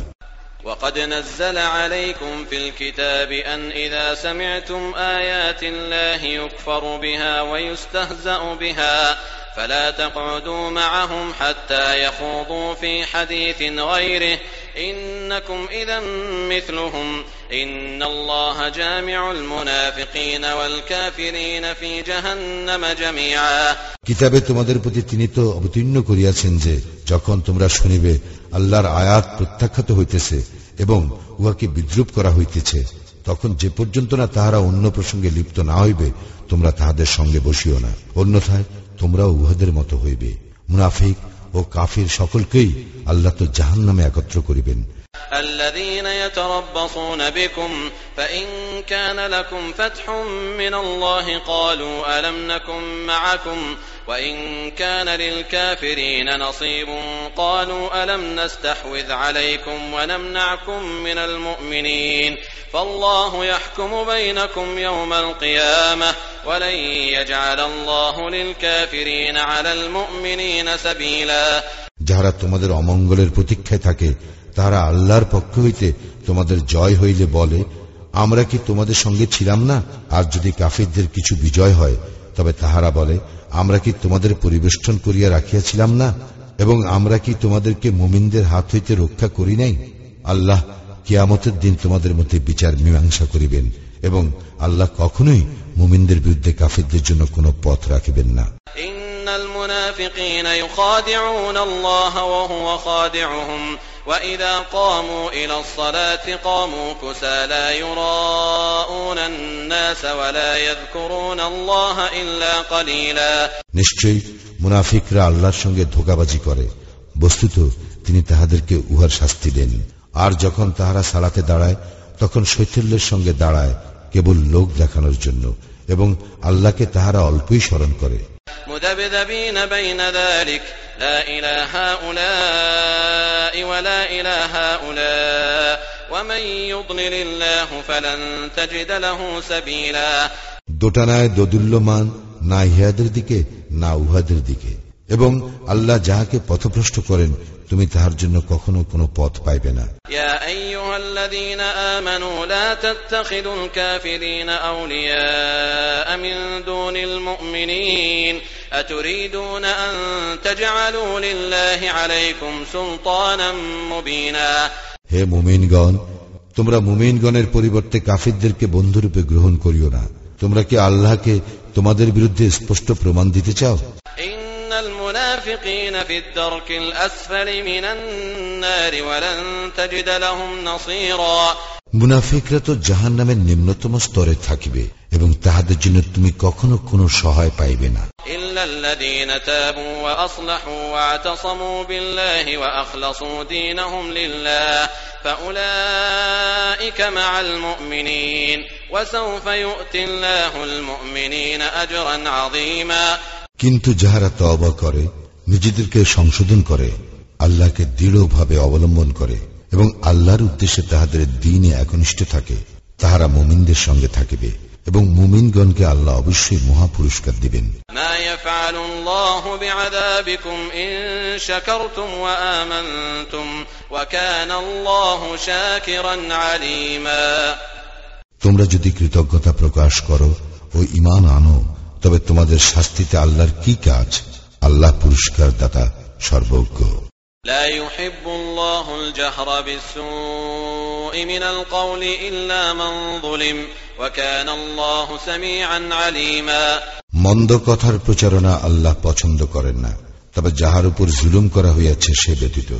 وقد نزل عليكم في الكتاب أن إذا سمعتم آيات الله يكفر بها ويستهزأ بها فلا تقعدوا معهم حتى يخوضوا في حديث غيره إنكم إذا مثلهم إن الله جامع المنافقين والكافرين في جهنم جميعا কিতাবে তোমাদের প্রতি তিনি তো অবতীর্ণ করিয়াছেন যে যখন তোমরা শুনিবে আল্লাহর আয়াত প্রত্যাখ্যাত হইতেছে এবং উহাকে বিদ্রুপ করা হইতেছে, তখন যে পর্যন্ত না তাহারা অন্য প্রসঙ্গে লিপ্ত না হইবে, তোমরা তাহাদের সঙ্গে বসিও না। অন্যথায় তোমরাও উহাদের মতো হইবে। মুনাফিক ও কাফির সকলকেই আল্লাহ তো জাহান নামে একত্র করিবেন। الذين يتربصون بكم فإن كان لكم فتح من الله قالوا ألم نكن معكم وإن كان للكافرين نصيب قالوا ألم نستحوذ عليكم ونمنعكم من المؤمنين فالله يحكم بينكم يوم القيامة ولن يجعل الله للكافرين على المؤمنين سبيلا যাহারা তোমাদের অমঙ্গলের প্রতীক্ষায় থাকে তারা আল্লাহর পক্ষ হইতে তোমাদের জয় হইলে বলে, আমরা কি তোমাদের সঙ্গে ছিলাম না? আর যদি কাফিরদের কিছু বিজয় হয়, তবে তাহারা বলে, আমরা কি তোমাদের পরিবেষ্টন করিয়া রাখিয়াছিলাম না? এবং আমরা কি তোমাদেরকে মুমিনদের হাত হইতে রক্ষা করি নাই? আল্লাহ কিয়ামতের দিন তোমাদের মধ্যে বিচার মীমাংসা করিবেন, এবং আল্লাহ কখনোই মুমিনদের বিরুদ্ধে কাফিরদের জন্য কোনো পথ রাখিবেন না। ইন্নাল মুনাফিকিনা ইউখাদিউনা ওয়া হুয়া খাদিউহুম। وإذا قاموا إلى الصلاة قاموا كسى لا يراءون الناس ولا يذكرون الله إلا قليلا নিশ্চয়ই মুনাফিকরা আল্লাহর সঙ্গে ধোকাবাজি করে বস্তুত তিনি তাহাদেরকে উহার শাস্তি দেন আর যখন তাহারা সালাতে দাঁড়ায় তখন শৈথল্যের সঙ্গে দাঁড়ায় কেবল লোক দেখানোর জন্য এবং আল্লাহকে তাহারা অল্পই স্মরণ করে مذبذبين بين ذلك لا إلى هؤلاء ولا إلى هؤلاء ومن يضلل الله فلن تجد له سبيلا দোটানায় দোদুল্যমান না ইহাদের দিকে না উহাদের দিকে এবং আল্লাহ যাহাকে পথভ্রষ্ট করেন তুমি তাহার জন্য কখনো কোনো পথ পাইবে না। হে মুমিনগণ তোমরা মুমিনগণের পরিবর্তে কাফিরদেরকে বন্ধুরূপে গ্রহণ করিও না। তোমরা কি আল্লাহকে তোমাদের বিরুদ্ধে স্পষ্ট প্রমাণ দিতে চাও? إن المنافقين في الدرك الأسفل من النار ولن تجد لهم نصيرا মুনাফিকরা তো জাহান নামের নিম্নতম স্তরে থাকিবে এবং তাহাদের জন্য তুমি কখনো কোনো সহায় পাইবে না إلا الذين تابوا وأصلحوا واعتصموا بالله وأخلصوا دينهم لله فأولئك مع المؤمنين وسوف يؤتي الله المؤمنين أجرا عظيما কিন্তু যাহারা তবা করে নিজেদেরকে সংশোধন করে আল্লাহকে দৃঢ়ভাবে অবলম্বন করে এবং আল্লাহর উদ্দেশ্যে তাহাদের দিনে একনিষ্ঠ থাকে তাহারা মুমিনদের সঙ্গে থাকিবে এবং মুমিনগণকে আল্লাহ অবশ্যই মহা পুরস্কার দিবেন তোমরা যদি কৃতজ্ঞতা প্রকাশ করো ও ইমান আনো তবে তোমাদের শাস্তিতে আল্লাহর কি কাজ আল্লাহ পুরস্কার দাতা সর্বজ্ঞ لا يحب الله الجهر بالسوء من القول إلا من ظلم وكان الله سميعا عليما মন্দ কথার প্রচারণা আল্লাহ পছন্দ করেন না তবে যাহার উপর জুলুম করা হইয়াছে সে ব্যতীত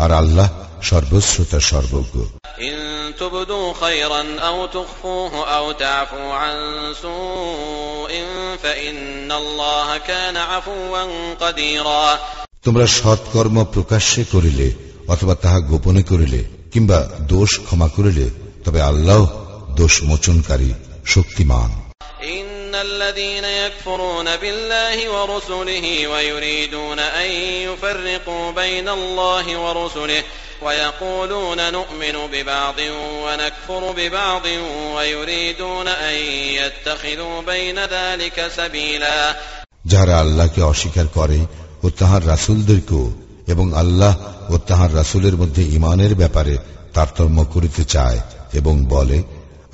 আর আল্লাহ সর্বশ্রোতা সর্বজ্ঞ إن تبدوا خيرا أو تخفوه أو تعفوا عن سوء فإن الله كان عفوا قديرا তোমরা সৎকর্ম প্রকাশ্যে করিলে অথবা তাহা গোপনে করিলে কিংবা দোষ ক্ষমা করিলে তবে আল্লাহ দোষ মোচনকারী শক্তিমান إن الذين يكفرون بالله ورسله ويريدون أن يفرقوا بين الله ورسله ويقولون نؤمن ببعض ونكفر ببعض ويريدون أن يتخذوا بين ذلك سبيلا যাহারা আল্লাহকে অস্বীকার করে ও তাহার রাসুলদেরকেও এবং আল্লাহ ও তাহার রাসুলের মধ্যে ইমানের ব্যাপারে তারতম্য করিতে চায় এবং বলে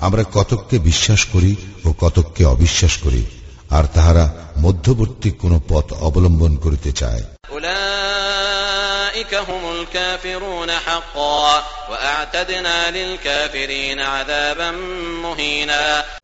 আমরা কতককে বিশ্বাস করি ও কতককে অবিশ্বাস করি আর তাহারা মধ্যবর্তী কোন পথ অবলম্বন করিতে চায়।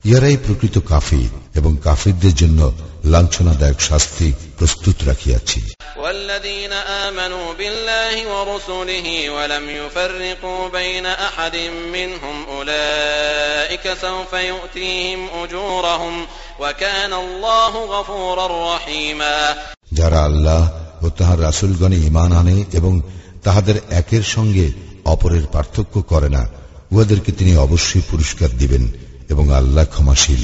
ইয়ারাই প্রকৃত কাফির এবং কাফিরদের জন্য লাঞ্ছনাদায়ক শাস্তি প্রস্তুত রাখিয়াছি والذين آمنوا بالله ورسله ولم يفرقوا بين أحد منهم أولئك سوف يؤتيهم أجورهم وكان الله غفورا رحيما যারা আল্লাহ ও তাহার রাসুলগণে ইমান আনে এবং তাহাদের একের সঙ্গে অপরের পার্থক্য করে না উহাদেরকে তিনি অবশ্যই পুরস্কার দিবেন এবং আল্লাহ ক্ষমাশীল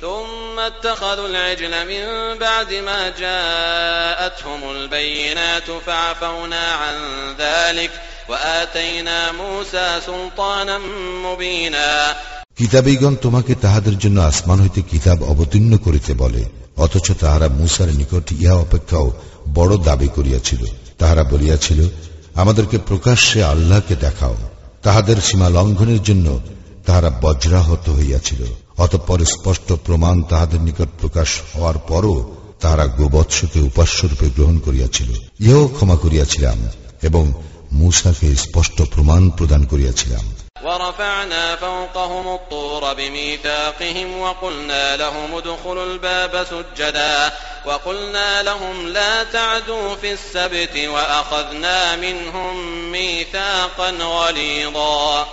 ثم اتخذوا العجل من بعد ما جاءتهم البينات فعفونا عن ذلك وآتينا موسى سلطانا مبينا কিতাবীগণ তোমাকে তাহাদের জন্য আসমান হইতে কিতাব অবতীর্ণ করিতে বলে অথচ তাহারা মুসার নিকট ইহা অপেক্ষাও বড় দাবি করিয়াছিল তাহারা বলিয়াছিল আমাদেরকে প্রকাশ্যে আল্লাহকে দেখাও তাহাদের সীমা লঙ্ঘনের জন্য তাহারা বজ্রাহত হইয়াছিল অতঃপর স্পষ্ট প্রমাণ তাহাদের নিকট প্রকাশ হওয়ার পরও তাহারা গোবৎসকে উপাস্যরূপে গ্রহণ করিয়াছিল ইহাও ক্ষমা করিয়াছিলাম এবং মূসাকে স্পষ্ট প্রমাণ প্রদান করিয়াছিলাম ورفعنا فوقهم الطور بميثاقهم وقلنا لهم ادخلوا الباب سجدا وقلنا لهم لا تعدوا في السبت وأخذنا منهم ميثاقا غليظا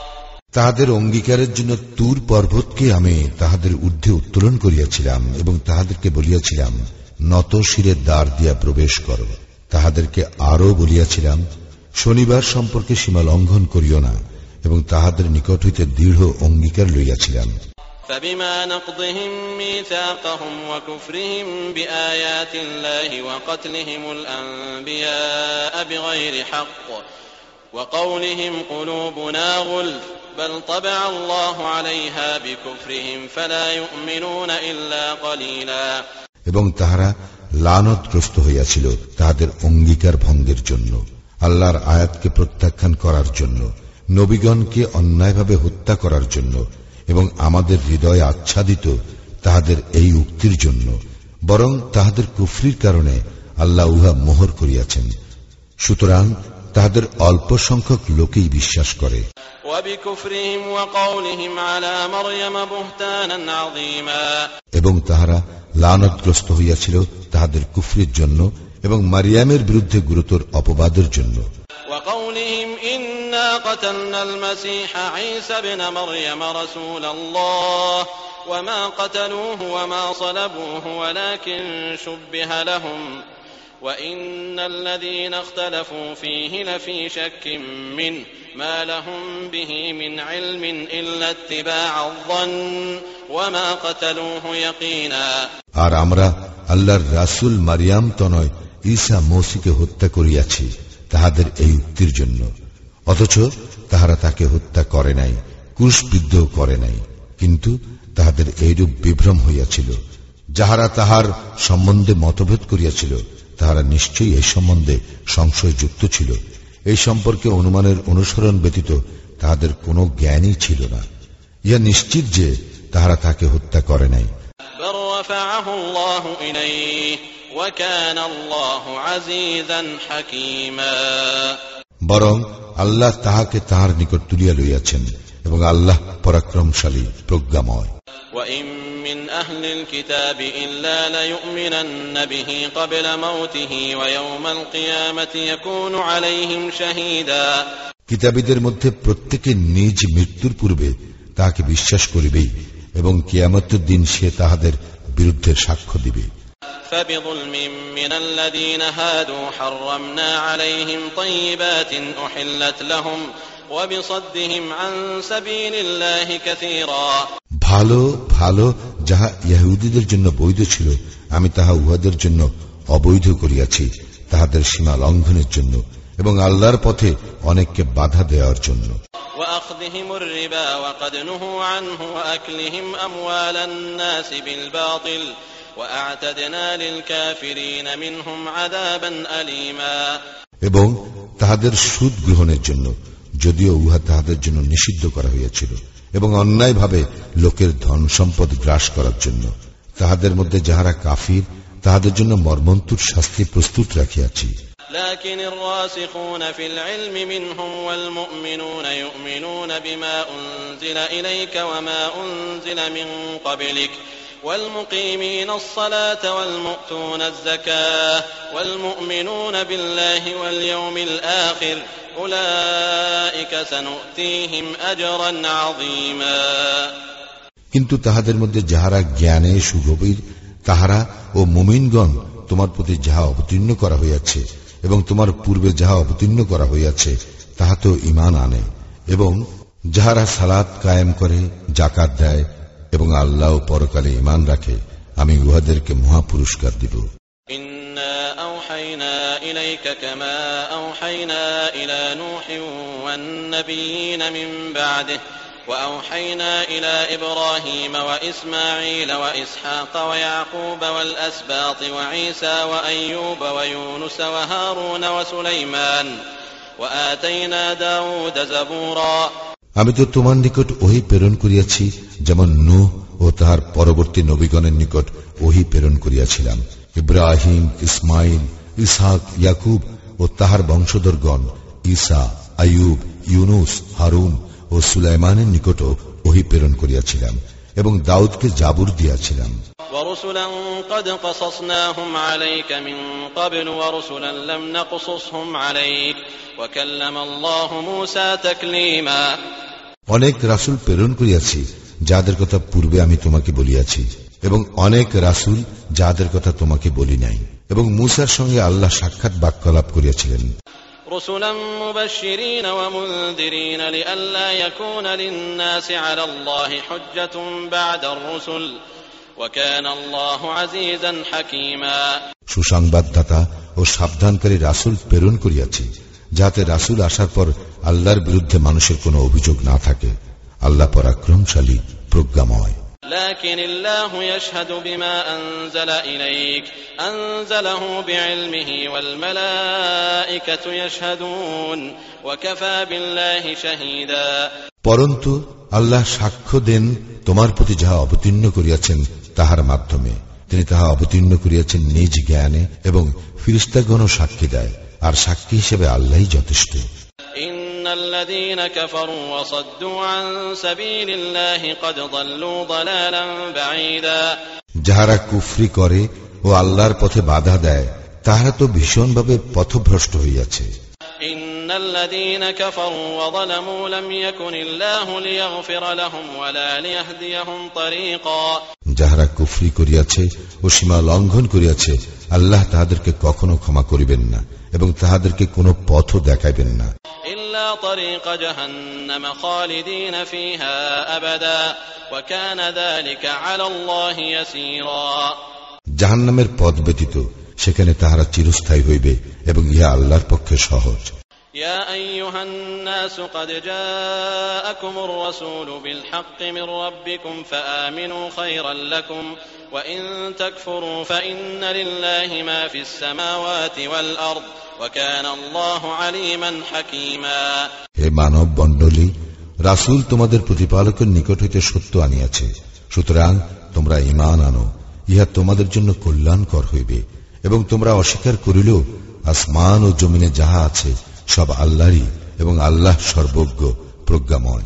তাহাদের অঙ্গীকারের জন্য তুর পর্বতকে আমি তাহাদের ঊর্ধ্বে উত্তোলন করিয়াছিলাম এবং তাহাদেরকে বলিয়াছিলাম নত শিরের দ্বার দিয়া প্রবেশ কর তাহাদেরকে আরও বলিয়াছিলাম শনিবার সম্পর্কে সীমা লঙ্ঘন করিও না এবং তাহাদের নিকট হইতে দৃঢ় অঙ্গীকার লইয়াছিলাম فبما نقضهم ميثاقهم وكفرهم بآيات الله وقتلهم الأنبياء بغير حق وقولهم قلوبنا غلف بل طبع الله عليها بكفرهم فلا يؤمنون إلا قليلا এবং তাহারা লানতগ্রস্ত হইয়াছিল তাহাদের অঙ্গীকার ভঙ্গের জন্য আল্লাহর আয়াতকে প্রত্যাখ্যান করার জন্য নবীগণকে অন্যায়ভাবে হত্যা করার জন্য এবং আমাদের হৃদয় আচ্ছাদিত তাহাদের এই উক্তির জন্য বরং তাহাদের কুফরির কারণে আল্লাহ উহা মোহর করিয়াছেন সুতরাং তাহাদের অল্প সংখ্যক লোকেই বিশ্বাস করে وبكفرهم وقولهم على مريم بهتانا عظيما এবং তাহারা লানতগ্রস্ত হইয়াছিল তাহাদের কুফরির জন্য এবং মারিয়ামের বিরুদ্ধে গুরুতর অপবাদের জন্য وقولهم إنا قتلنا المسيح عيسى ابن مريم رسول الله وما قتلوه وما صلبوه ولكن شبه لهم وإن الذين اختلفوا فيه لفي شك منه ما لهم به من علم إلا اتباع الظن وما قتلوه يقينا আর আমরা আল্লাহর রাসুল মারিয়াম তনয় ঈসা মৌসিকে হত্যা করিয়াছি তাহাদের এই উক্তির জন্য অথচ তাহারা তাকে হত্যা করে নাই কুশবিদ্ধ করে নাই কিন্তু তাহাদের এইরূপ বিভ্রম হইয়াছিল যাহারা তাহার সম্বন্ধে মতভেদ করিয়াছিল তাহারা নিশ্চয়ই এই সম্বন্ধে সংশয়যুক্ত ছিল। এই সম্পর্কে অনুমানের অনুসরণ ব্যতীত তাহাদের কোনো জ্ঞানই ছিল না। ইয়া নিশ্চিত যে তাহারা তাকে হত্যা করে নাই। বরং আল্লাহ তাহাকে তাহার নিকট তুলিয়া লইয়াছেন। এবং আল্লাহ পরাক্রমশালী প্রজ্ঞাময় وإن من أهل الكتاب إلا ليؤمنن به قبل موته ويوم القيامة يكون عليهم شهيدا কিতাবীদের মধ্যে প্রত্যেকে নিজ মৃত্যুর পূর্বে তাহাকে বিশ্বাস করিবেই এবং কিয়ামতের দিন সে তাহাদের বিরুদ্ধে সাক্ষ্য দিবে فبظلم من الذين هادوا حرمنا عليهم طيبات أحلت لهم ভালো ভালো যাহা ইয়াহুদীদের জন্য বৈধ ছিল আমি তাহা উহাদের জন্য অবৈধ করিয়াছি তাহাদের সীমা লঙ্ঘনের জন্য এবং আল্লাহর পথে অনেককে বাধা দেওয়ার জন্য। এবং তাহাদের সুদ গ্রহণের জন্য যদিও উহা তাহাদের জন্য নিষিদ্ধ করা হইয়াছিল এবং অন্যায়ভাবে লোকের ধন সম্পদ গ্রাস করার জন্য তাহাদের মধ্যে যাহারা কাফির তাহাদের জন্য মর্মন্তুর শাস্তি প্রস্তুত রাখিয়াছি لكن الراسخون في العلم منهم والمؤمنون يؤمنون بما أنزل إليك وما أنزل من قبلك والمقيمين الصلاة والمؤتون الزكاة والمؤمنون بالله واليوم الآخر أولئك سنؤتيهم أجرا عظيما কিন্তু তাহাদের মধ্যে যাহারা জ্ঞানে সুগভীর তাহারা ও মুমিনগণ তোমার প্রতি যাহা অবতীর্ণ করা হইয়াছে এবং তোমার পূর্বে যাহা অবতীর্ণ করা হইয়াছে তাহা তো ইমান আনে এবং যাহারা সালাত কায়েম করে জাকাত দেয় এবং আল্লাহ পরকালে ইমান রাখে আমি উহাদেরকে মহাপুরস্কার দিব إنا أوحينا إليك كما أوحينا إلى نوح والنبيين من بعده وأوحينا إلى إبراهيم وإسماعيل وإسحاق ويعقوب والأسباط وعيسى وأيوب ويونس وهارون وسليمان وآتينا داود زبورا আমি তো তোমার নিকট ওহি প্রেরণ করিয়াছি যেমন নূহ ও তাহার পরবর্তী নবীগণের নিকট ওহি প্রেরণ করিয়াছিলাম। ইব্রাহিম ইসমাইল ইসাহ ইয়াকুব ও তাহার বংশধরগণ ইসা আয়ুব ইউনুস হারুন ও সুলাইমানের নিকটও ওহি প্রেরণ করিয়াছিলাম এবং দাউদকে জাবুর দিয়াছিলাম। অনেক রাসুল প্রেরণ করিয়াছি। যাদের কথা পূর্বে আমি তোমাকে বলিয়াছি এবং অনেক রাসুল যাদের কথা তোমাকে বলি নাই। এবং মুসার সঙ্গে আল্লাহ সাক্ষাৎ বাক্যলাপ করিয়াছিলেন। সুসংবাদদাতা ও সাবধানকারী রাসুল প্রেরণ করিয়াছি যাতে রাসুল আসার পর আল্লাহর বিরুদ্ধে মানুষের কোনো অভিযোগ না থাকে। আল্লাহ পরাক্রমশালী প্রজ্ঞাময় لكن الله يشهد بما أنزل إليك أنزله بعلمه والملائكة يشهدون وكفى بالله شهيدا পরন্তু আল্লাহ সাক্ষ্য দেন তোমার প্রতি যাহা অবতীর্ণ করিয়াছেন তাহার মাধ্যমে তিনি তাহা অবতীর্ণ করিয়াছেন নিজ জ্ঞানে এবং ফিরিস্তাগণও সাক্ষী দেয় আর সাক্ষী হিসেবে আল্লাহই যথেষ্ট إن الذين كفروا وصدوا عن سبيل الله قد ضلوا ضلالا بعيدا যাহারা কুফরি করে ও আল্লাহর পথে বাধা দেয় তাহারা তো ভীষণভাবে পথভ্রষ্ট হইয়াছে إن الذين كفروا وظلموا لم يكن الله ليغفر لهم ولا ليهديهم طريقا যাহারা কুফরি করিয়াছে ও সীমা লঙ্ঘন করিয়াছে আল্লাহ তাহাদেরকে কখনো ক্ষমা করিবেন না এবং তাহাদেরকে কোনো পথও দেখাইবেন না إلا طريق جهنم خالدين فيها أبدا وكان ذلك على الله يسيرا জাহান্নামের পথ ব্যতীত সেখানে তাহারা চিরস্থায়ী হইবে এবং ইহা আল্লাহর পক্ষে সহজ يا أيها الناس قد جاءكم الرسول بالحق من ربكم فآمنوا خيرا لكم وإن تكفروا فإن لله ما في السماوات والأرض وكان الله عليما حكيما হে মানব মণ্ডলী রাসুল তোমাদের প্রতিপালকের নিকট হইতে সত্য আনিয়াছে সুতরাং তোমরা ইমান আনো ইহা তোমাদের জন্য কল্যাণকর হইবে এবং তোমরা অস্বীকার করিলেও আসমান ও জমিনে যাহা আছে সব আল্লাহরই এবং আল্লাহ সর্বজ্ঞ প্রজ্ঞাময়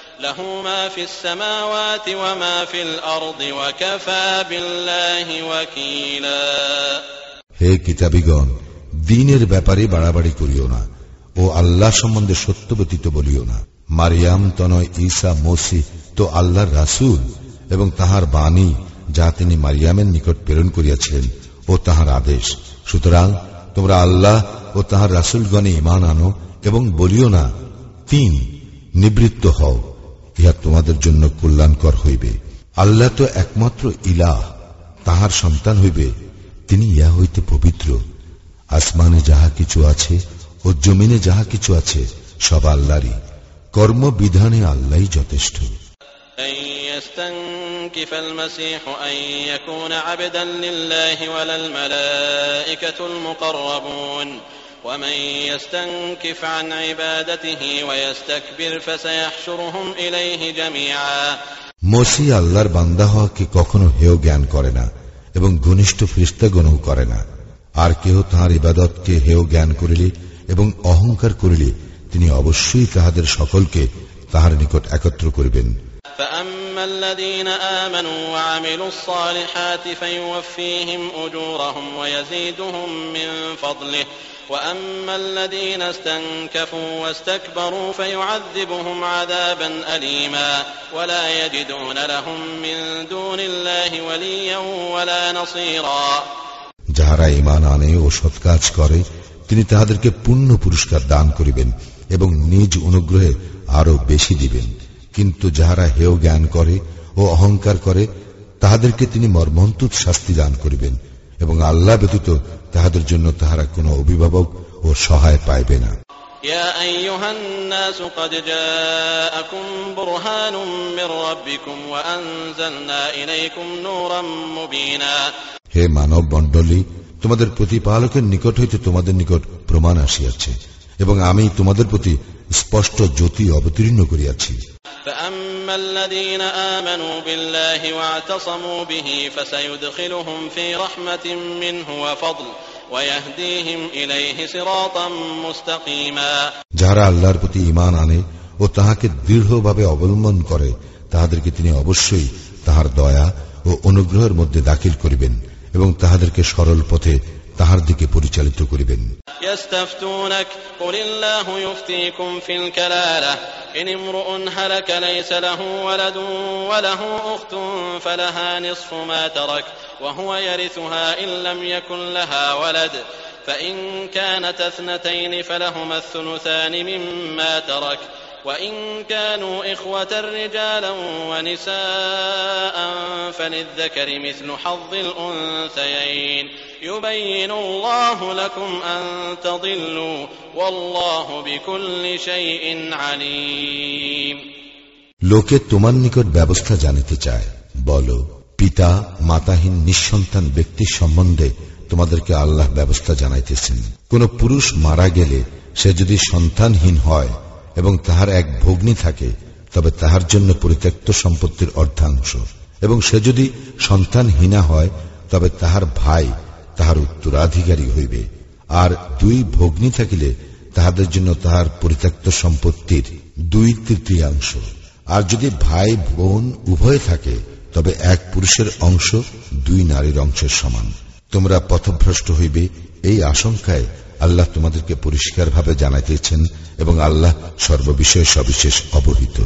له ما في السماوات وما في الأرض وكفى بالله وكيلا হে কিতাবিগণ দিনের ব্যাপারে বাড়াবাড়ি করিও না ও আল্লাহ সম্বন্ধে সত্য ব্যতীত বলিও না মারিয়াম তনয় ঈসা মসি তো আল্লাহর রাসুল এবং তাহার বাণী যা তিনি মারিয়ামের নিকট প্রেরণ করিয়াছিলেন ও তাহার আদেশ সুতরাং তোমরা আল্লাহ ও তাহার রাসুলগণে ইমান আনো এবং বলিও না তিন নিবৃত্ত হও ইহা তোমাদের জন্য কল্যাণকর হইবে আল্লাহ তো একমাত্র ইলাহ তাহার সন্তান হইবে তিনি ইহা হইতে পবিত্র আসমানে যাহা কিছু আছে ও জমিনে যাহা কিছু আছে সব আল্লাহরই কর্মবিধানে আল্লাহ যথেষ্ট أن يستنكف المسيح أن يكون عبدا لله ولا الملائكة المقربون ومن يستنكف عن عبادته ويستكبر فسيحشرهم إليه جميعا মসি আল্লাহর বান্দা হওয়াকে কখনো হেয় জ্ঞান করে না এবং ঘনিষ্ঠ ফ্রিস্তাগণও করে না আর কেহ তাহার ইবাদতকে হেয় জ্ঞান করিলে এবং অহংকার করিলে তিনি অবশ্যই তাহাদের সকলকে তাহার নিকট একত্র করিবেন فأما الذين آمنوا وعملوا الصالحات فيوفيهم أجورهم ويزيدهم من فضله وأما الذين استنكفوا واستكبروا فيعذبهم عذابا أليما ولا يجدون لهم من دون الله وليا ولا نصيرا যাহারা ইমান আনে ও সৎ কাজ করে তিনি তাহাদেরকে পূর্ণ পুরস্কার দান করিবেন এবং নিজ অনুগ্রহে আরো বেশি দিবেন কিন্তু যাহারা হেয় জ্ঞান করে ও অহংকার করে তাহাদেরকে তিনি মর্মন্তুত শাস্তি দান করিবেন এবং আল্লাহ ব্যতীত তাহাদের জন্য তাহারা কোনো অভিভাবক ও সহায় পাইবে না يا أيها الناس قد جاءكم برهان من ربكم وأنزلنا إليكم نورا مبينا হে মানব মণ্ডলী তোমাদের প্রতিপালকের নিকট হইতে তোমাদের নিকট প্রমাণ আসিয়াছে এবং আমি তোমাদের প্রতি স্পষ্ট জ্যোতি অবতীর্ণ করিয়াছি। যারা আল্লাহর প্রতি ইমান আনে ও তাহাকে দৃঢ়ভাবে অবলম্বন করে তাহাদেরকে তিনি অবশ্যই তাহার দয়া ও অনুগ্রহের মধ্যে দাখিল করিবেন এবং তাহাদেরকে সরল পথে তাহার দিকে পরিচালিত করিবেন يستفتونك قل الله يفتيكم في الكلالة إن امرؤ هلك ليس له ولد وله أخت فلها نصف ما ترك وهو يرثها إن لم يكن لها ولد فإن كانت اثنتين فلهما الثلثان مما ترك وإن كانوا إخوة رجالا ونساء فللذكر مثل حظ الأنثيين يبين الله لكم أن تضلوا والله بكل شيء عليم লোকে তোমার নিকট ব্যবস্থা জানিতে চায় বলো পিতা মাতাহীন নিঃসন্তান ব্যক্তির সম্বন্ধে তোমাদেরকে আল্লাহ ব্যবস্থা জানাইতেছেন কোন পুরুষ মারা গেলে সে যদি সন্তানহীন হয় এবং তাহার এক ভগ্নী থাকে, তবে তাহার জন্য পরিত্যক্ত সম্পত্তির অর্ধাংশ। এবং সে যদি সন্তানহীনা হয়, তবে তাহার ভাই তাহার উত্তরাধিকারী হইবে। আর দুই ভগ্নী থাকিলে তাহাদের জন্য তাহার পরিত্যক্ত সম্পত্তির দুই তৃতীয়াংশ। আর যদি ভাই বোন উভয় থাকে, তবে এক পুরুষের অংশ দুই নারীর অংশের সমান। তোমরা পথভ্রষ্ট হইবে এই আশঙ্কায় আল্লাহ তোমাদেরকে পরিষ্কারভাবে জানাইতেছেন এবং আল্লাহ সর্ববিষয়ে সবিশেষ অবহিত।